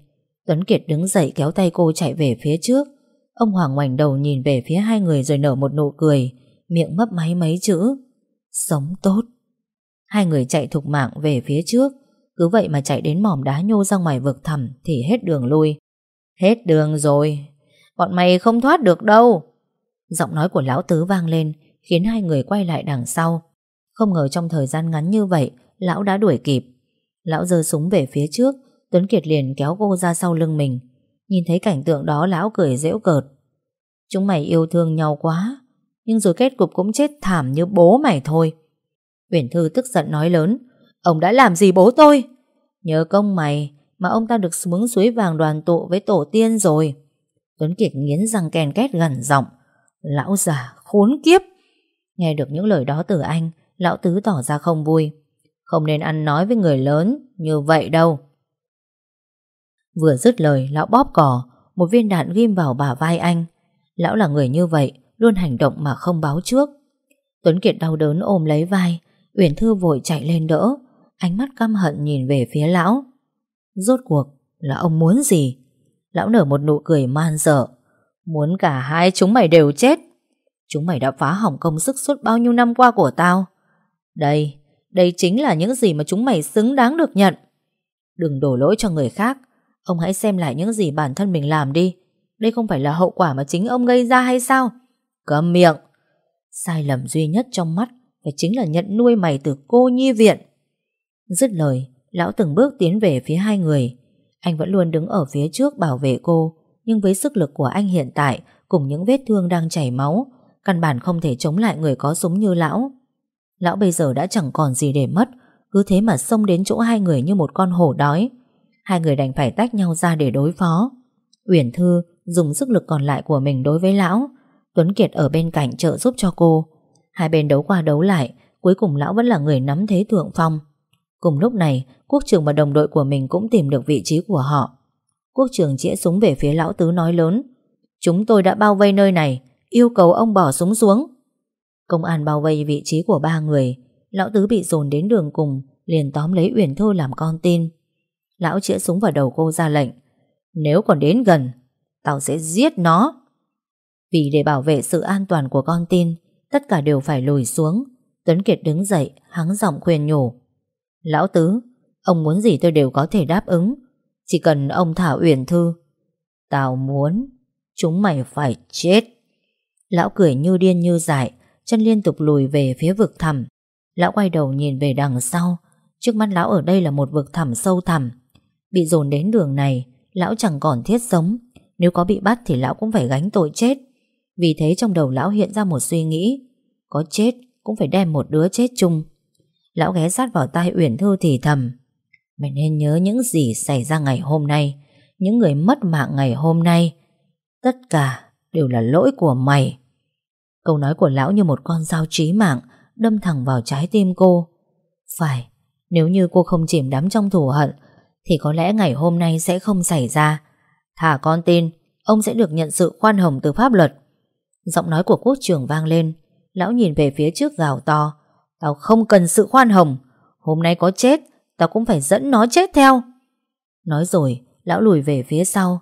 Tuấn Kiệt đứng dậy kéo tay cô chạy về phía trước. Ông Hoàng ngoảnh đầu nhìn về phía hai người rồi nở một nụ cười, Miệng mấp máy mấy chữ. Sống tốt. Hai người chạy thục mạng về phía trước. Cứ vậy mà chạy đến mỏm đá nhô ra ngoài vực thẳm Thì hết đường lui. Hết đường rồi. Bọn mày không thoát được đâu. Giọng nói của lão tứ vang lên, Khiến hai người quay lại đằng sau. Không ngờ trong thời gian ngắn như vậy, Lão đã đuổi kịp. Lão giơ súng về phía trước, Tuấn Kiệt liền kéo cô ra sau lưng mình. Nhìn thấy cảnh tượng đó, lão cười dễu cợt. Chúng mày yêu thương nhau quá, Nhưng rồi kết cục cũng chết thảm như bố mày thôi. Uyển Thư tức giận nói lớn, Ông đã làm gì bố tôi? Nhớ công mày Mà ông ta được xuống suối vàng đoàn tụ với tổ tiên rồi. Tuấn Kiệt nghiến răng kèn két gần giọng, Lão già khốn kiếp. Nghe được những lời đó từ anh, Lão Tứ tỏ ra không vui. Không nên ăn nói với người lớn Như vậy đâu. Vừa dứt lời, lão bóp cỏ Một viên đạn ghim vào bả vai anh. Lão là người như vậy, Luôn hành động mà không báo trước. Tuấn Kiệt đau đớn ôm lấy vai, Uyển Thư vội chạy lên đỡ. Ánh mắt căm hận nhìn về phía lão. Rốt cuộc là ông muốn gì? Lão nở một nụ cười man dở Muốn cả hai chúng mày đều chết. Chúng mày đã phá hỏng công sức suốt bao nhiêu năm qua của tao. Đây đây chính là những gì mà chúng mày xứng đáng được nhận. Đừng đổ lỗi cho người khác. Ông hãy xem lại những gì bản thân mình làm đi. Đây không phải là hậu quả mà chính ông gây ra hay sao? Cầm miệng. Sai lầm duy nhất trong mắt Phải chính là nhận nuôi mày từ cô nhi viện. Dứt lời, Lão từng bước tiến về phía hai người. Anh vẫn luôn đứng ở phía trước bảo vệ cô, Nhưng với sức lực của anh hiện tại Cùng những vết thương đang chảy máu, Căn bản không thể chống lại người có súng như lão. Lão bây giờ đã chẳng còn gì để mất, Cứ thế mà xông đến chỗ hai người như một con hổ đói. Hai người đành phải tách nhau ra để đối phó. Uyển Thư dùng sức lực còn lại của mình đối với lão. Tuấn Kiệt ở bên cạnh trợ giúp cho cô. Hai bên đấu qua đấu lại, Cuối cùng lão vẫn là người nắm thế thượng phong. Cùng lúc này, Quốc trường và đồng đội của mình cũng tìm được vị trí của họ. Quốc trường chĩa súng về phía lão tứ nói lớn, Chúng tôi đã bao vây nơi này, Yêu cầu ông bỏ súng xuống. Công an bao vây vị trí của ba người. Lão tứ bị dồn đến đường cùng, Liền tóm lấy Uyển Thư làm con tin. Lão chĩa súng vào đầu cô ra lệnh, Nếu còn đến gần, Tao sẽ giết nó. Vì để bảo vệ sự an toàn của con tin, Tất cả đều phải lùi xuống. Tuấn Kiệt đứng dậy, Hắng giọng khuyên nhủ, Lão Tứ, Ông muốn gì tôi đều có thể đáp ứng. Chỉ cần ông thả Uyển Thư, Tao muốn Chúng mày phải chết. Lão cười như điên như dại Chân liên tục lùi về phía vực thẳm. Lão quay đầu nhìn về đằng sau. Trước mắt lão ở đây là một vực thẳm sâu thẳm. Bị dồn đến đường này, Lão chẳng còn thiết sống. Nếu có bị bắt thì lão cũng phải gánh tội chết. Vì thế trong đầu lão hiện ra một suy nghĩ. Có chết cũng phải đem một đứa chết chung. Lão ghé sát vào tai Uyển Thư thì thầm, Mày nên nhớ những gì xảy ra ngày hôm nay, Những người mất mạng ngày hôm nay. Tất cả đều là lỗi của mày. Câu nói của lão như một con dao trí mạng Đâm thẳng vào trái tim cô Phải Nếu như cô không chìm đắm trong thù hận thì có lẽ ngày hôm nay sẽ không xảy ra. Thả con tin, ông sẽ được nhận sự khoan hồng từ pháp luật. Giọng nói của quốc trưởng vang lên, lão nhìn về phía trước gào to. Tao không cần sự khoan hồng, hôm nay có chết, tao cũng phải dẫn nó chết theo. Nói rồi, lão lùi về phía sau,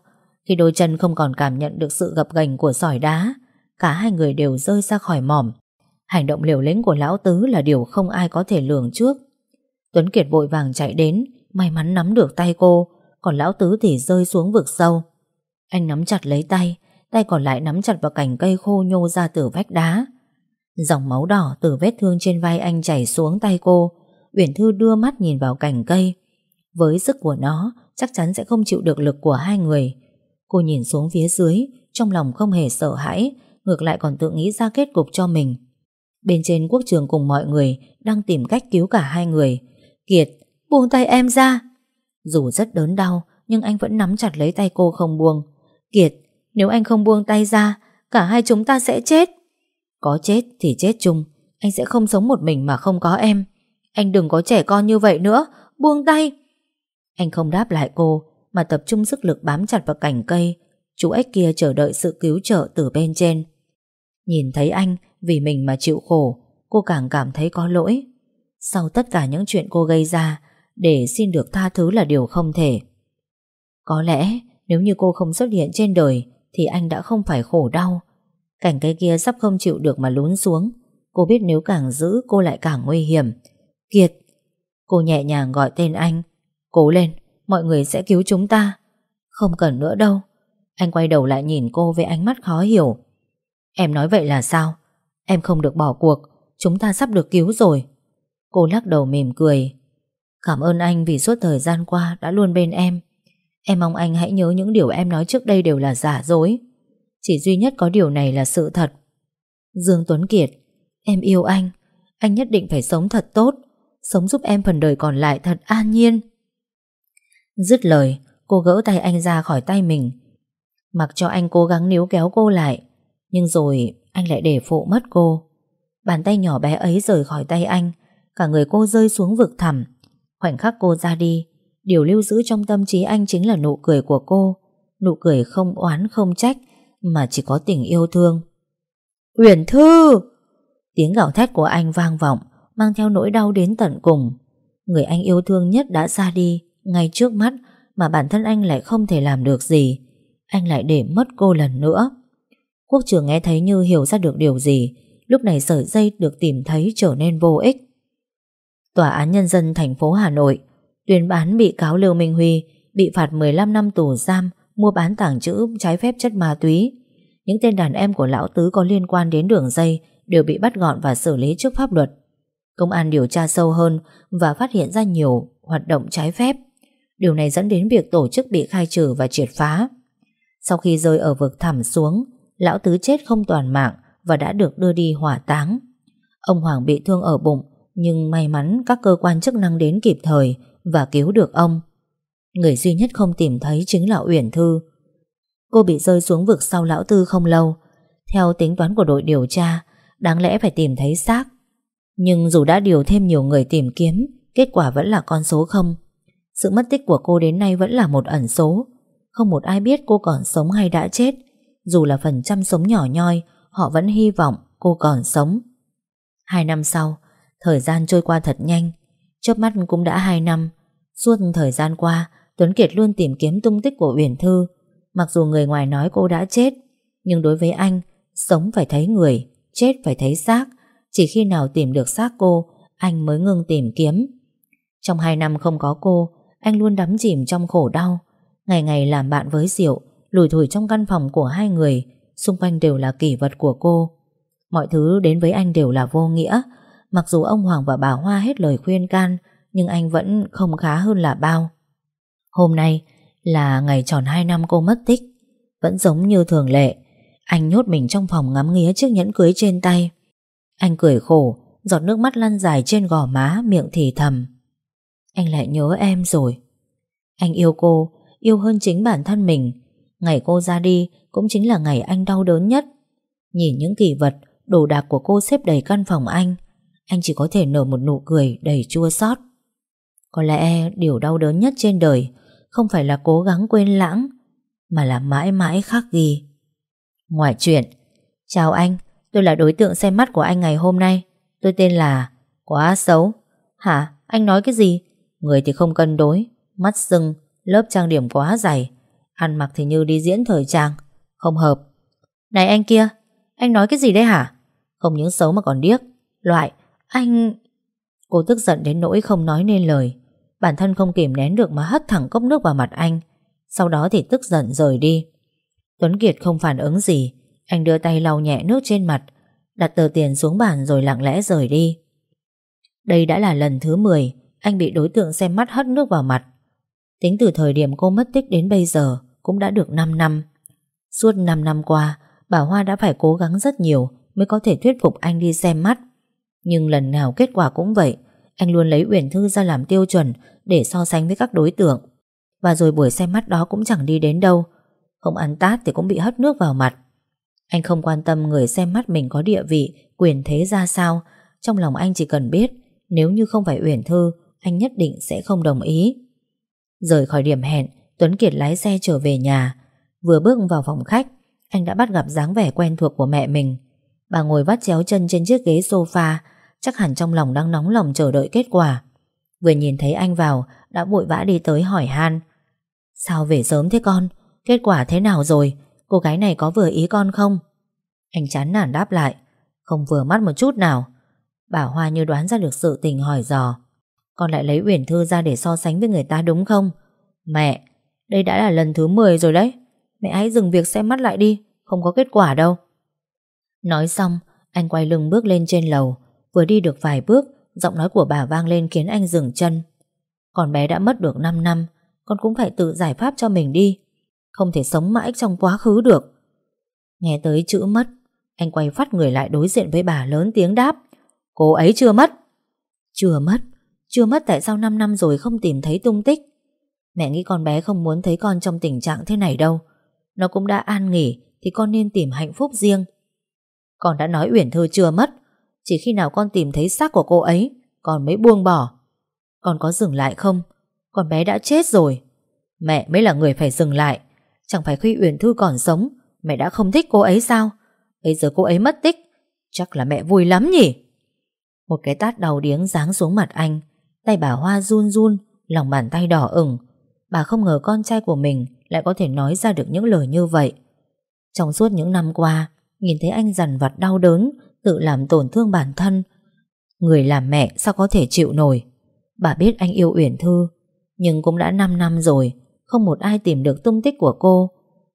khi đôi chân không còn cảm nhận được sự gập gành của sỏi đá, cả hai người đều rơi ra khỏi mỏm. Hành động liều lĩnh của lão tứ là điều không ai có thể lường trước. Tuấn Kiệt vội vàng chạy đến, May mắn nắm được tay cô Còn lão tứ thì rơi xuống vực sâu Anh nắm chặt lấy tay Tay còn lại nắm chặt vào cành cây khô nhô ra từ vách đá Dòng máu đỏ từ vết thương trên vai anh chảy xuống tay cô Uyển Thư đưa mắt nhìn vào cành cây Với sức của nó Chắc chắn sẽ không chịu được lực của hai người Cô nhìn xuống phía dưới Trong lòng không hề sợ hãi Ngược lại còn tự nghĩ ra kết cục cho mình. Bên trên quốc trường cùng mọi người Đang tìm cách cứu cả hai người. Kiệt, Buông tay em ra. Dù rất đớn đau, Nhưng anh vẫn nắm chặt lấy tay cô không buông. Kiệt, nếu anh không buông tay ra, Cả hai chúng ta sẽ chết. Có chết thì chết chung, Anh sẽ không sống một mình mà không có em. Anh đừng có trẻ con như vậy nữa, Buông tay. Anh không đáp lại cô, Mà tập trung sức lực bám chặt vào cành cây Chú ếch kia chờ đợi sự cứu trợ từ bên trên Nhìn thấy anh Vì mình mà chịu khổ Cô càng cảm thấy có lỗi Sau tất cả những chuyện cô gây ra để xin được tha thứ là điều không thể. Có lẽ nếu như cô không xuất hiện trên đời thì anh đã không phải khổ đau. Cảnh cây kia sắp không chịu được mà lún xuống. Cô biết nếu càng giữ cô lại càng nguy hiểm. Kiệt! Cô nhẹ nhàng gọi tên anh. Cố lên, mọi người sẽ cứu chúng ta. Không cần nữa đâu. Anh quay đầu lại nhìn cô với ánh mắt khó hiểu. Em nói vậy là sao? Em không được bỏ cuộc, chúng ta sắp được cứu rồi. Cô lắc đầu mỉm cười. Cảm ơn anh vì suốt thời gian qua đã luôn bên em. Em mong anh hãy nhớ những điều em nói trước đây đều là giả dối. Chỉ duy nhất có điều này là sự thật Dương Tuấn Kiệt Em yêu anh Anh nhất định phải sống thật tốt Sống giúp em phần đời còn lại thật an nhiên Dứt lời Cô gỡ tay anh ra khỏi tay mình Mặc cho anh cố gắng níu kéo cô lại, Nhưng rồi anh lại để phụ mất cô. Bàn tay nhỏ bé ấy rời khỏi tay anh, Cả người cô rơi xuống vực thẳm. Khoảnh khắc cô ra đi, Điều lưu giữ trong tâm trí anh chính là nụ cười của cô. Nụ cười không oán, không trách, Mà chỉ có tình yêu thương. Uyển Thư! Tiếng gào thét của anh vang vọng, Mang theo nỗi đau đến tận cùng. Người anh yêu thương nhất đã ra đi, Ngay trước mắt, Mà bản thân anh lại không thể làm được gì. Anh lại để mất cô lần nữa Quốc trưởng nghe thấy như hiểu ra được điều gì, Lúc này sợi dây được tìm thấy trở nên vô ích Tòa án Nhân dân thành phố Hà Nội tuyên bán bị cáo Lưu Minh Huy bị phạt 15 năm tù giam, mua bán tảng trữ trái phép chất ma túy. Những tên đàn em của Lão Tứ có liên quan đến đường dây đều bị bắt gọn và xử lý trước pháp luật. Công an điều tra sâu hơn và phát hiện ra nhiều hoạt động trái phép. Điều này dẫn đến việc tổ chức bị khai trừ và triệt phá. Sau khi rơi ở vực thẳm xuống, Lão Tứ chết không toàn mạng và đã được đưa đi hỏa táng. Ông Hoàng bị thương ở bụng nhưng may mắn các cơ quan chức năng đến kịp thời và cứu được ông. Người duy nhất không tìm thấy chính là Uyển Thư. Cô bị rơi xuống vực sau lão tư không lâu. Theo tính toán của đội điều tra, đáng lẽ phải tìm thấy xác. Nhưng dù đã điều thêm nhiều người tìm kiếm, kết quả vẫn là con số không. Sự mất tích của cô đến nay vẫn là một ẩn số. Không một ai biết cô còn sống hay đã chết. Dù là phần trăm sống nhỏ nhoi, họ vẫn hy vọng cô còn sống. Hai năm sau, thời gian trôi qua thật nhanh. Chớp mắt cũng đã hai năm. Suốt thời gian qua, Tuấn Kiệt luôn tìm kiếm tung tích của Uyển Thư. Mặc dù người ngoài nói cô đã chết, nhưng đối với anh, sống phải thấy người, chết phải thấy xác. Chỉ khi nào tìm được xác cô, anh mới ngưng tìm kiếm. Trong hai năm không có cô, anh luôn đắm chìm trong khổ đau. Ngày ngày làm bạn với Diệu, lùi thủi trong căn phòng của hai người, xung quanh đều là kỷ vật của cô. Mọi thứ đến với anh đều là vô nghĩa. Mặc dù ông Hoàng và bà Hoa hết lời khuyên can, nhưng anh vẫn không khá hơn là bao. Hôm nay là ngày tròn 2 năm cô mất tích, vẫn giống như thường lệ. Anh nhốt mình trong phòng ngắm nghía chiếc nhẫn cưới trên tay. Anh cười khổ, giọt nước mắt lăn dài trên gò má, miệng thì thầm. Anh lại nhớ em rồi. Anh yêu cô, yêu hơn chính bản thân mình. Ngày cô ra đi cũng chính là ngày anh đau đớn nhất. Nhìn những kỷ vật, đồ đạc của cô xếp đầy căn phòng anh, anh chỉ có thể nở một nụ cười đầy chua xót. Có lẽ điều đau đớn nhất trên đời không phải là cố gắng quên lãng, mà là mãi mãi khắc ghi. Ngoài chuyện, chào anh, tôi là đối tượng xem mắt của anh ngày hôm nay. Tôi tên là... Quá xấu. Hả? Anh nói cái gì? Người thì không cân đối, mắt sưng, lớp trang điểm quá dày, ăn mặc thì như đi diễn thời trang. Không hợp. Này anh kia, anh nói cái gì đấy hả? Không những xấu mà còn điếc. Loại, anh... Cô tức giận đến nỗi không nói nên lời. Bản thân không kìm nén được mà hất thẳng cốc nước vào mặt anh Sau đó thì tức giận rời đi Tuấn Kiệt không phản ứng gì Anh đưa tay lau nhẹ nước trên mặt Đặt tờ tiền xuống bàn rồi lặng lẽ rời đi Đây đã là lần thứ 10 Anh bị đối tượng xem mắt hất nước vào mặt Tính từ thời điểm cô mất tích đến bây giờ Cũng đã được 5 năm Suốt 5 năm qua Bà Hoa đã phải cố gắng rất nhiều Mới có thể thuyết phục anh đi xem mắt Nhưng lần nào kết quả cũng vậy anh luôn lấy Uyển Thư ra làm tiêu chuẩn để so sánh với các đối tượng. Và rồi buổi xem mắt đó cũng chẳng đi đến đâu. Không ăn tát thì cũng bị hất nước vào mặt. Anh không quan tâm người xem mắt mình có địa vị, quyền thế ra sao. Trong lòng anh chỉ cần biết nếu như không phải Uyển Thư, anh nhất định sẽ không đồng ý. Rời khỏi điểm hẹn, Tuấn Kiệt lái xe trở về nhà. Vừa bước vào phòng khách, anh đã bắt gặp dáng vẻ quen thuộc của mẹ mình. Bà ngồi vắt chéo chân trên chiếc ghế sofa, Chắc hẳn trong lòng đang nóng lòng chờ đợi kết quả. Vừa nhìn thấy anh vào Đã vội vã đi tới hỏi han. Sao về sớm thế con? Kết quả thế nào rồi? Cô gái này có vừa ý con không? Anh chán nản đáp lại Không vừa mắt một chút nào. Bà Hoa như đoán ra được sự tình hỏi dò. Con lại lấy Uyển Thư ra để so sánh với người ta đúng không? Mẹ, Đây đã là lần thứ 10 rồi đấy. Mẹ hãy dừng việc xem mắt lại đi, Không có kết quả đâu. Nói xong, Anh quay lưng bước lên trên lầu. Vừa đi được vài bước, Giọng nói của bà vang lên khiến anh dừng chân. Con bé đã mất được 5 năm, Con cũng phải tự giải pháp cho mình đi. Không thể sống mãi trong quá khứ được. Nghe tới chữ mất, Anh quay phát người lại đối diện với bà lớn tiếng đáp. Cô ấy chưa mất. Chưa mất. Chưa mất tại sao 5 năm rồi không tìm thấy tung tích? Mẹ nghĩ con bé không muốn thấy con trong tình trạng thế này đâu. Nó cũng đã an nghỉ Thì con nên tìm hạnh phúc riêng. Con đã nói Uyển Thư chưa mất. Chỉ khi nào con tìm thấy xác của cô ấy, Con mới buông bỏ. Con có dừng lại không? Con bé đã chết rồi. Mẹ mới là người phải dừng lại. Chẳng phải khi Uyển Thư còn sống, Mẹ đã không thích cô ấy sao? Bây giờ cô ấy mất tích, Chắc là mẹ vui lắm nhỉ? Một cái tát đầu điếng giáng xuống mặt anh. Tay bà Hoa run run, Lòng bàn tay đỏ ửng. Bà không ngờ con trai của mình Lại có thể nói ra được những lời như vậy. Trong suốt những năm qua, Nhìn thấy anh dằn vặt đau đớn, Tự làm tổn thương bản thân. Người làm mẹ sao có thể chịu nổi? Bà biết anh yêu Uyển Thư, Nhưng cũng đã 5 năm rồi, Không một ai tìm được tung tích của cô.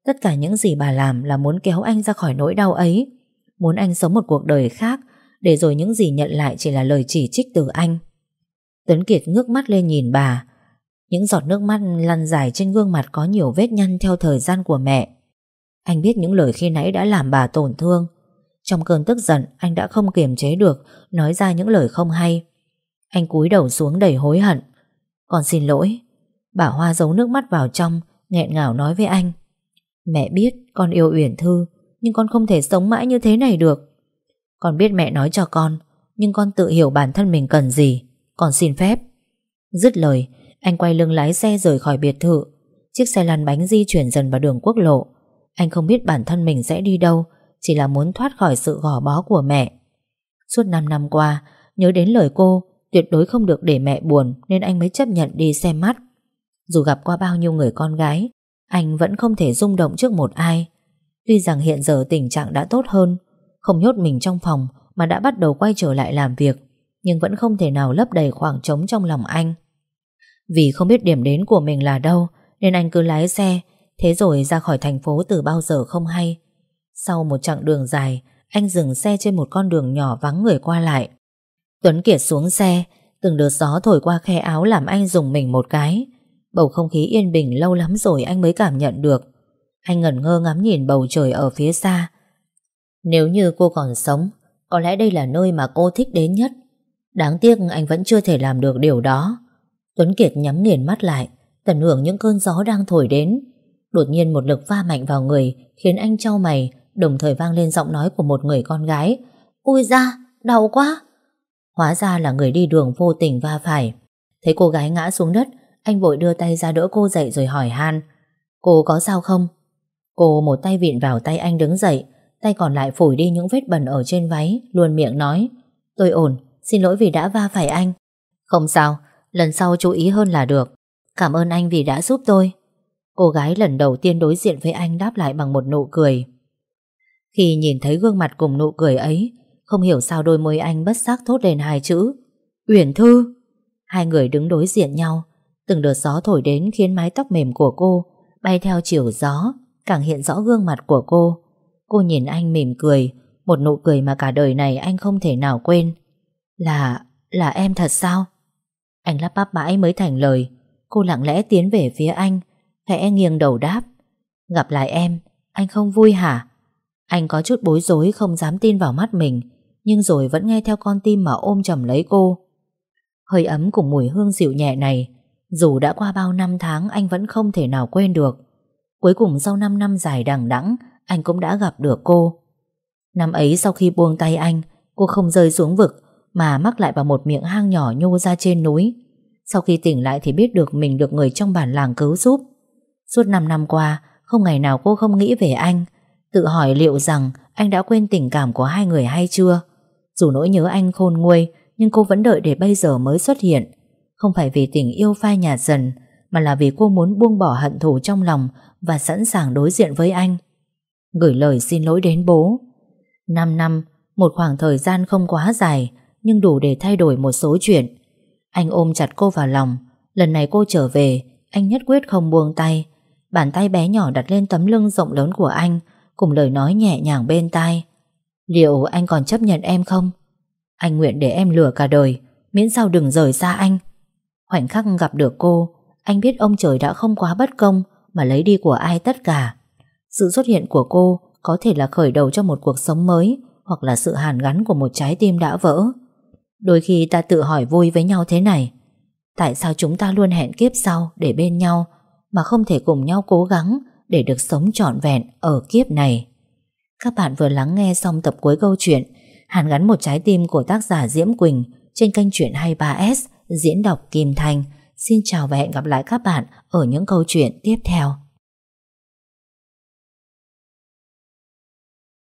Tất cả những gì bà làm là muốn kéo anh ra khỏi nỗi đau ấy. Muốn anh sống một cuộc đời khác, Để rồi những gì nhận lại chỉ là lời chỉ trích từ anh. Tuấn Kiệt ngước mắt lên nhìn bà. Những giọt nước mắt lăn dài trên gương mặt có nhiều vết nhăn theo thời gian của mẹ. Anh biết những lời khi nãy đã làm bà tổn thương. Trong cơn tức giận, anh đã không kiềm chế được, Nói ra những lời không hay. Anh cúi đầu xuống đầy hối hận. Con xin lỗi. Bà Hoa giấu nước mắt vào trong, nghẹn ngào nói với anh. Mẹ biết con yêu Uyển Thư, Nhưng con không thể sống mãi như thế này được. Con biết mẹ nói cho con, Nhưng con tự hiểu bản thân mình cần gì. Con xin phép. Dứt lời, Anh quay lưng lái xe rời khỏi biệt thự. Chiếc xe lăn bánh di chuyển dần vào đường quốc lộ. Anh không biết bản thân mình sẽ đi đâu, Chỉ là muốn thoát khỏi sự gò bó của mẹ. Suốt 5 năm qua, Nhớ đến lời cô, Tuyệt đối không được để mẹ buồn Nên anh mới chấp nhận đi xem mắt. Dù gặp qua bao nhiêu người con gái, anh vẫn không thể rung động trước một ai. Tuy rằng hiện giờ tình trạng đã tốt hơn, Không nhốt mình trong phòng Mà đã bắt đầu quay trở lại làm việc nhưng vẫn không thể nào lấp đầy khoảng trống trong lòng anh. Vì không biết điểm đến của mình là đâu, Nên anh cứ lái xe, Thế rồi ra khỏi thành phố từ bao giờ không hay. Sau một chặng đường dài, Anh dừng xe trên một con đường nhỏ vắng người qua lại. Tuấn Kiệt xuống xe, Từng đợt gió thổi qua khe áo làm anh dùng mình một cái. Bầu không khí yên bình lâu lắm rồi anh mới cảm nhận được. Anh ngẩn ngơ ngắm nhìn bầu trời ở phía xa. Nếu như cô còn sống, Có lẽ đây là nơi mà cô thích đến nhất. Đáng tiếc anh vẫn chưa thể làm được điều đó. Tuấn Kiệt nhắm nghiền mắt lại Tận hưởng những cơn gió đang thổi đến. Đột nhiên một lực va mạnh vào người Khiến anh trao mày Đồng thời vang lên giọng nói của một người con gái. Ui da, đau quá. Hóa ra là người đi đường vô tình va phải. Thấy cô gái ngã xuống đất anh vội đưa tay ra đỡ cô dậy rồi hỏi han. Cô có sao không? Cô một tay viện vào tay anh đứng dậy Tay còn lại phủi đi những vết bẩn ở trên váy Luôn miệng nói. Tôi ổn, xin lỗi vì đã va phải anh. Không sao, lần sau chú ý hơn là được. Cảm ơn anh vì đã giúp tôi. Cô gái lần đầu tiên đối diện với anh đáp lại bằng một nụ cười. Khi nhìn thấy gương mặt cùng nụ cười ấy Không hiểu sao đôi môi anh bất giác thốt lên hai chữ. Uyển Thư. Hai người đứng đối diện nhau. Từng đợt gió thổi đến khiến mái tóc mềm của cô bay theo chiều gió, càng hiện rõ gương mặt của cô. Cô nhìn anh mỉm cười, một nụ cười mà cả đời này anh không thể nào quên. Là, là em thật sao? Anh lắp bắp mãi mới thành lời. Cô lặng lẽ tiến về phía anh, khẽ nghiêng đầu đáp. Gặp lại em, anh không vui hả? Anh có chút bối rối không dám tin vào mắt mình, nhưng rồi vẫn nghe theo con tim mà ôm chầm lấy cô. Hơi ấm cùng mùi hương dịu nhẹ này dù đã qua bao năm tháng anh vẫn không thể nào quên được Cuối cùng sau 5 năm dài đằng đẵng Anh cũng đã gặp được cô Năm ấy sau khi buông tay anh Cô không rơi xuống vực mà mắc lại vào một miệng hang nhỏ nhô ra trên núi. Sau khi tỉnh lại thì biết được Mình được người trong bản làng cứu giúp. Suốt 5 năm qua, Không ngày nào cô không nghĩ về anh. Tự hỏi liệu rằng anh đã quên tình cảm của hai người hay chưa. Dù nỗi nhớ anh khôn nguôi, Nhưng cô vẫn đợi để bây giờ mới xuất hiện. Không phải vì tình yêu phai nhạt dần, Mà là vì cô muốn buông bỏ hận thù trong lòng Và sẵn sàng đối diện với anh. Gửi lời xin lỗi đến bố. 5 năm, Một khoảng thời gian không quá dài nhưng đủ để thay đổi một số chuyện. Anh ôm chặt cô vào lòng. Lần này cô trở về, Anh nhất quyết không buông tay. Bàn tay bé nhỏ đặt lên tấm lưng rộng lớn của anh, Cùng lời nói nhẹ nhàng bên tai. Liệu anh còn chấp nhận em không? Anh nguyện để em lừa cả đời, Miễn sao đừng rời xa anh. Khoảnh khắc gặp được cô, Anh biết ông trời đã không quá bất công Mà lấy đi của ai tất cả. Sự xuất hiện của cô có thể là khởi đầu cho một cuộc sống mới hoặc là sự hàn gắn của một trái tim đã vỡ. Đôi khi ta tự hỏi vui với nhau thế này. Tại sao chúng ta luôn hẹn kiếp sau để bên nhau, mà không thể cùng nhau cố gắng để được sống trọn vẹn ở kiếp này? Các bạn vừa lắng nghe xong tập cuối câu chuyện Hàn gắn một trái tim của tác giả Diễm Quỳnh trên kênh truyện 23S diễn đọc Kim Thanh. Xin chào và hẹn gặp lại các bạn ở những câu chuyện tiếp theo.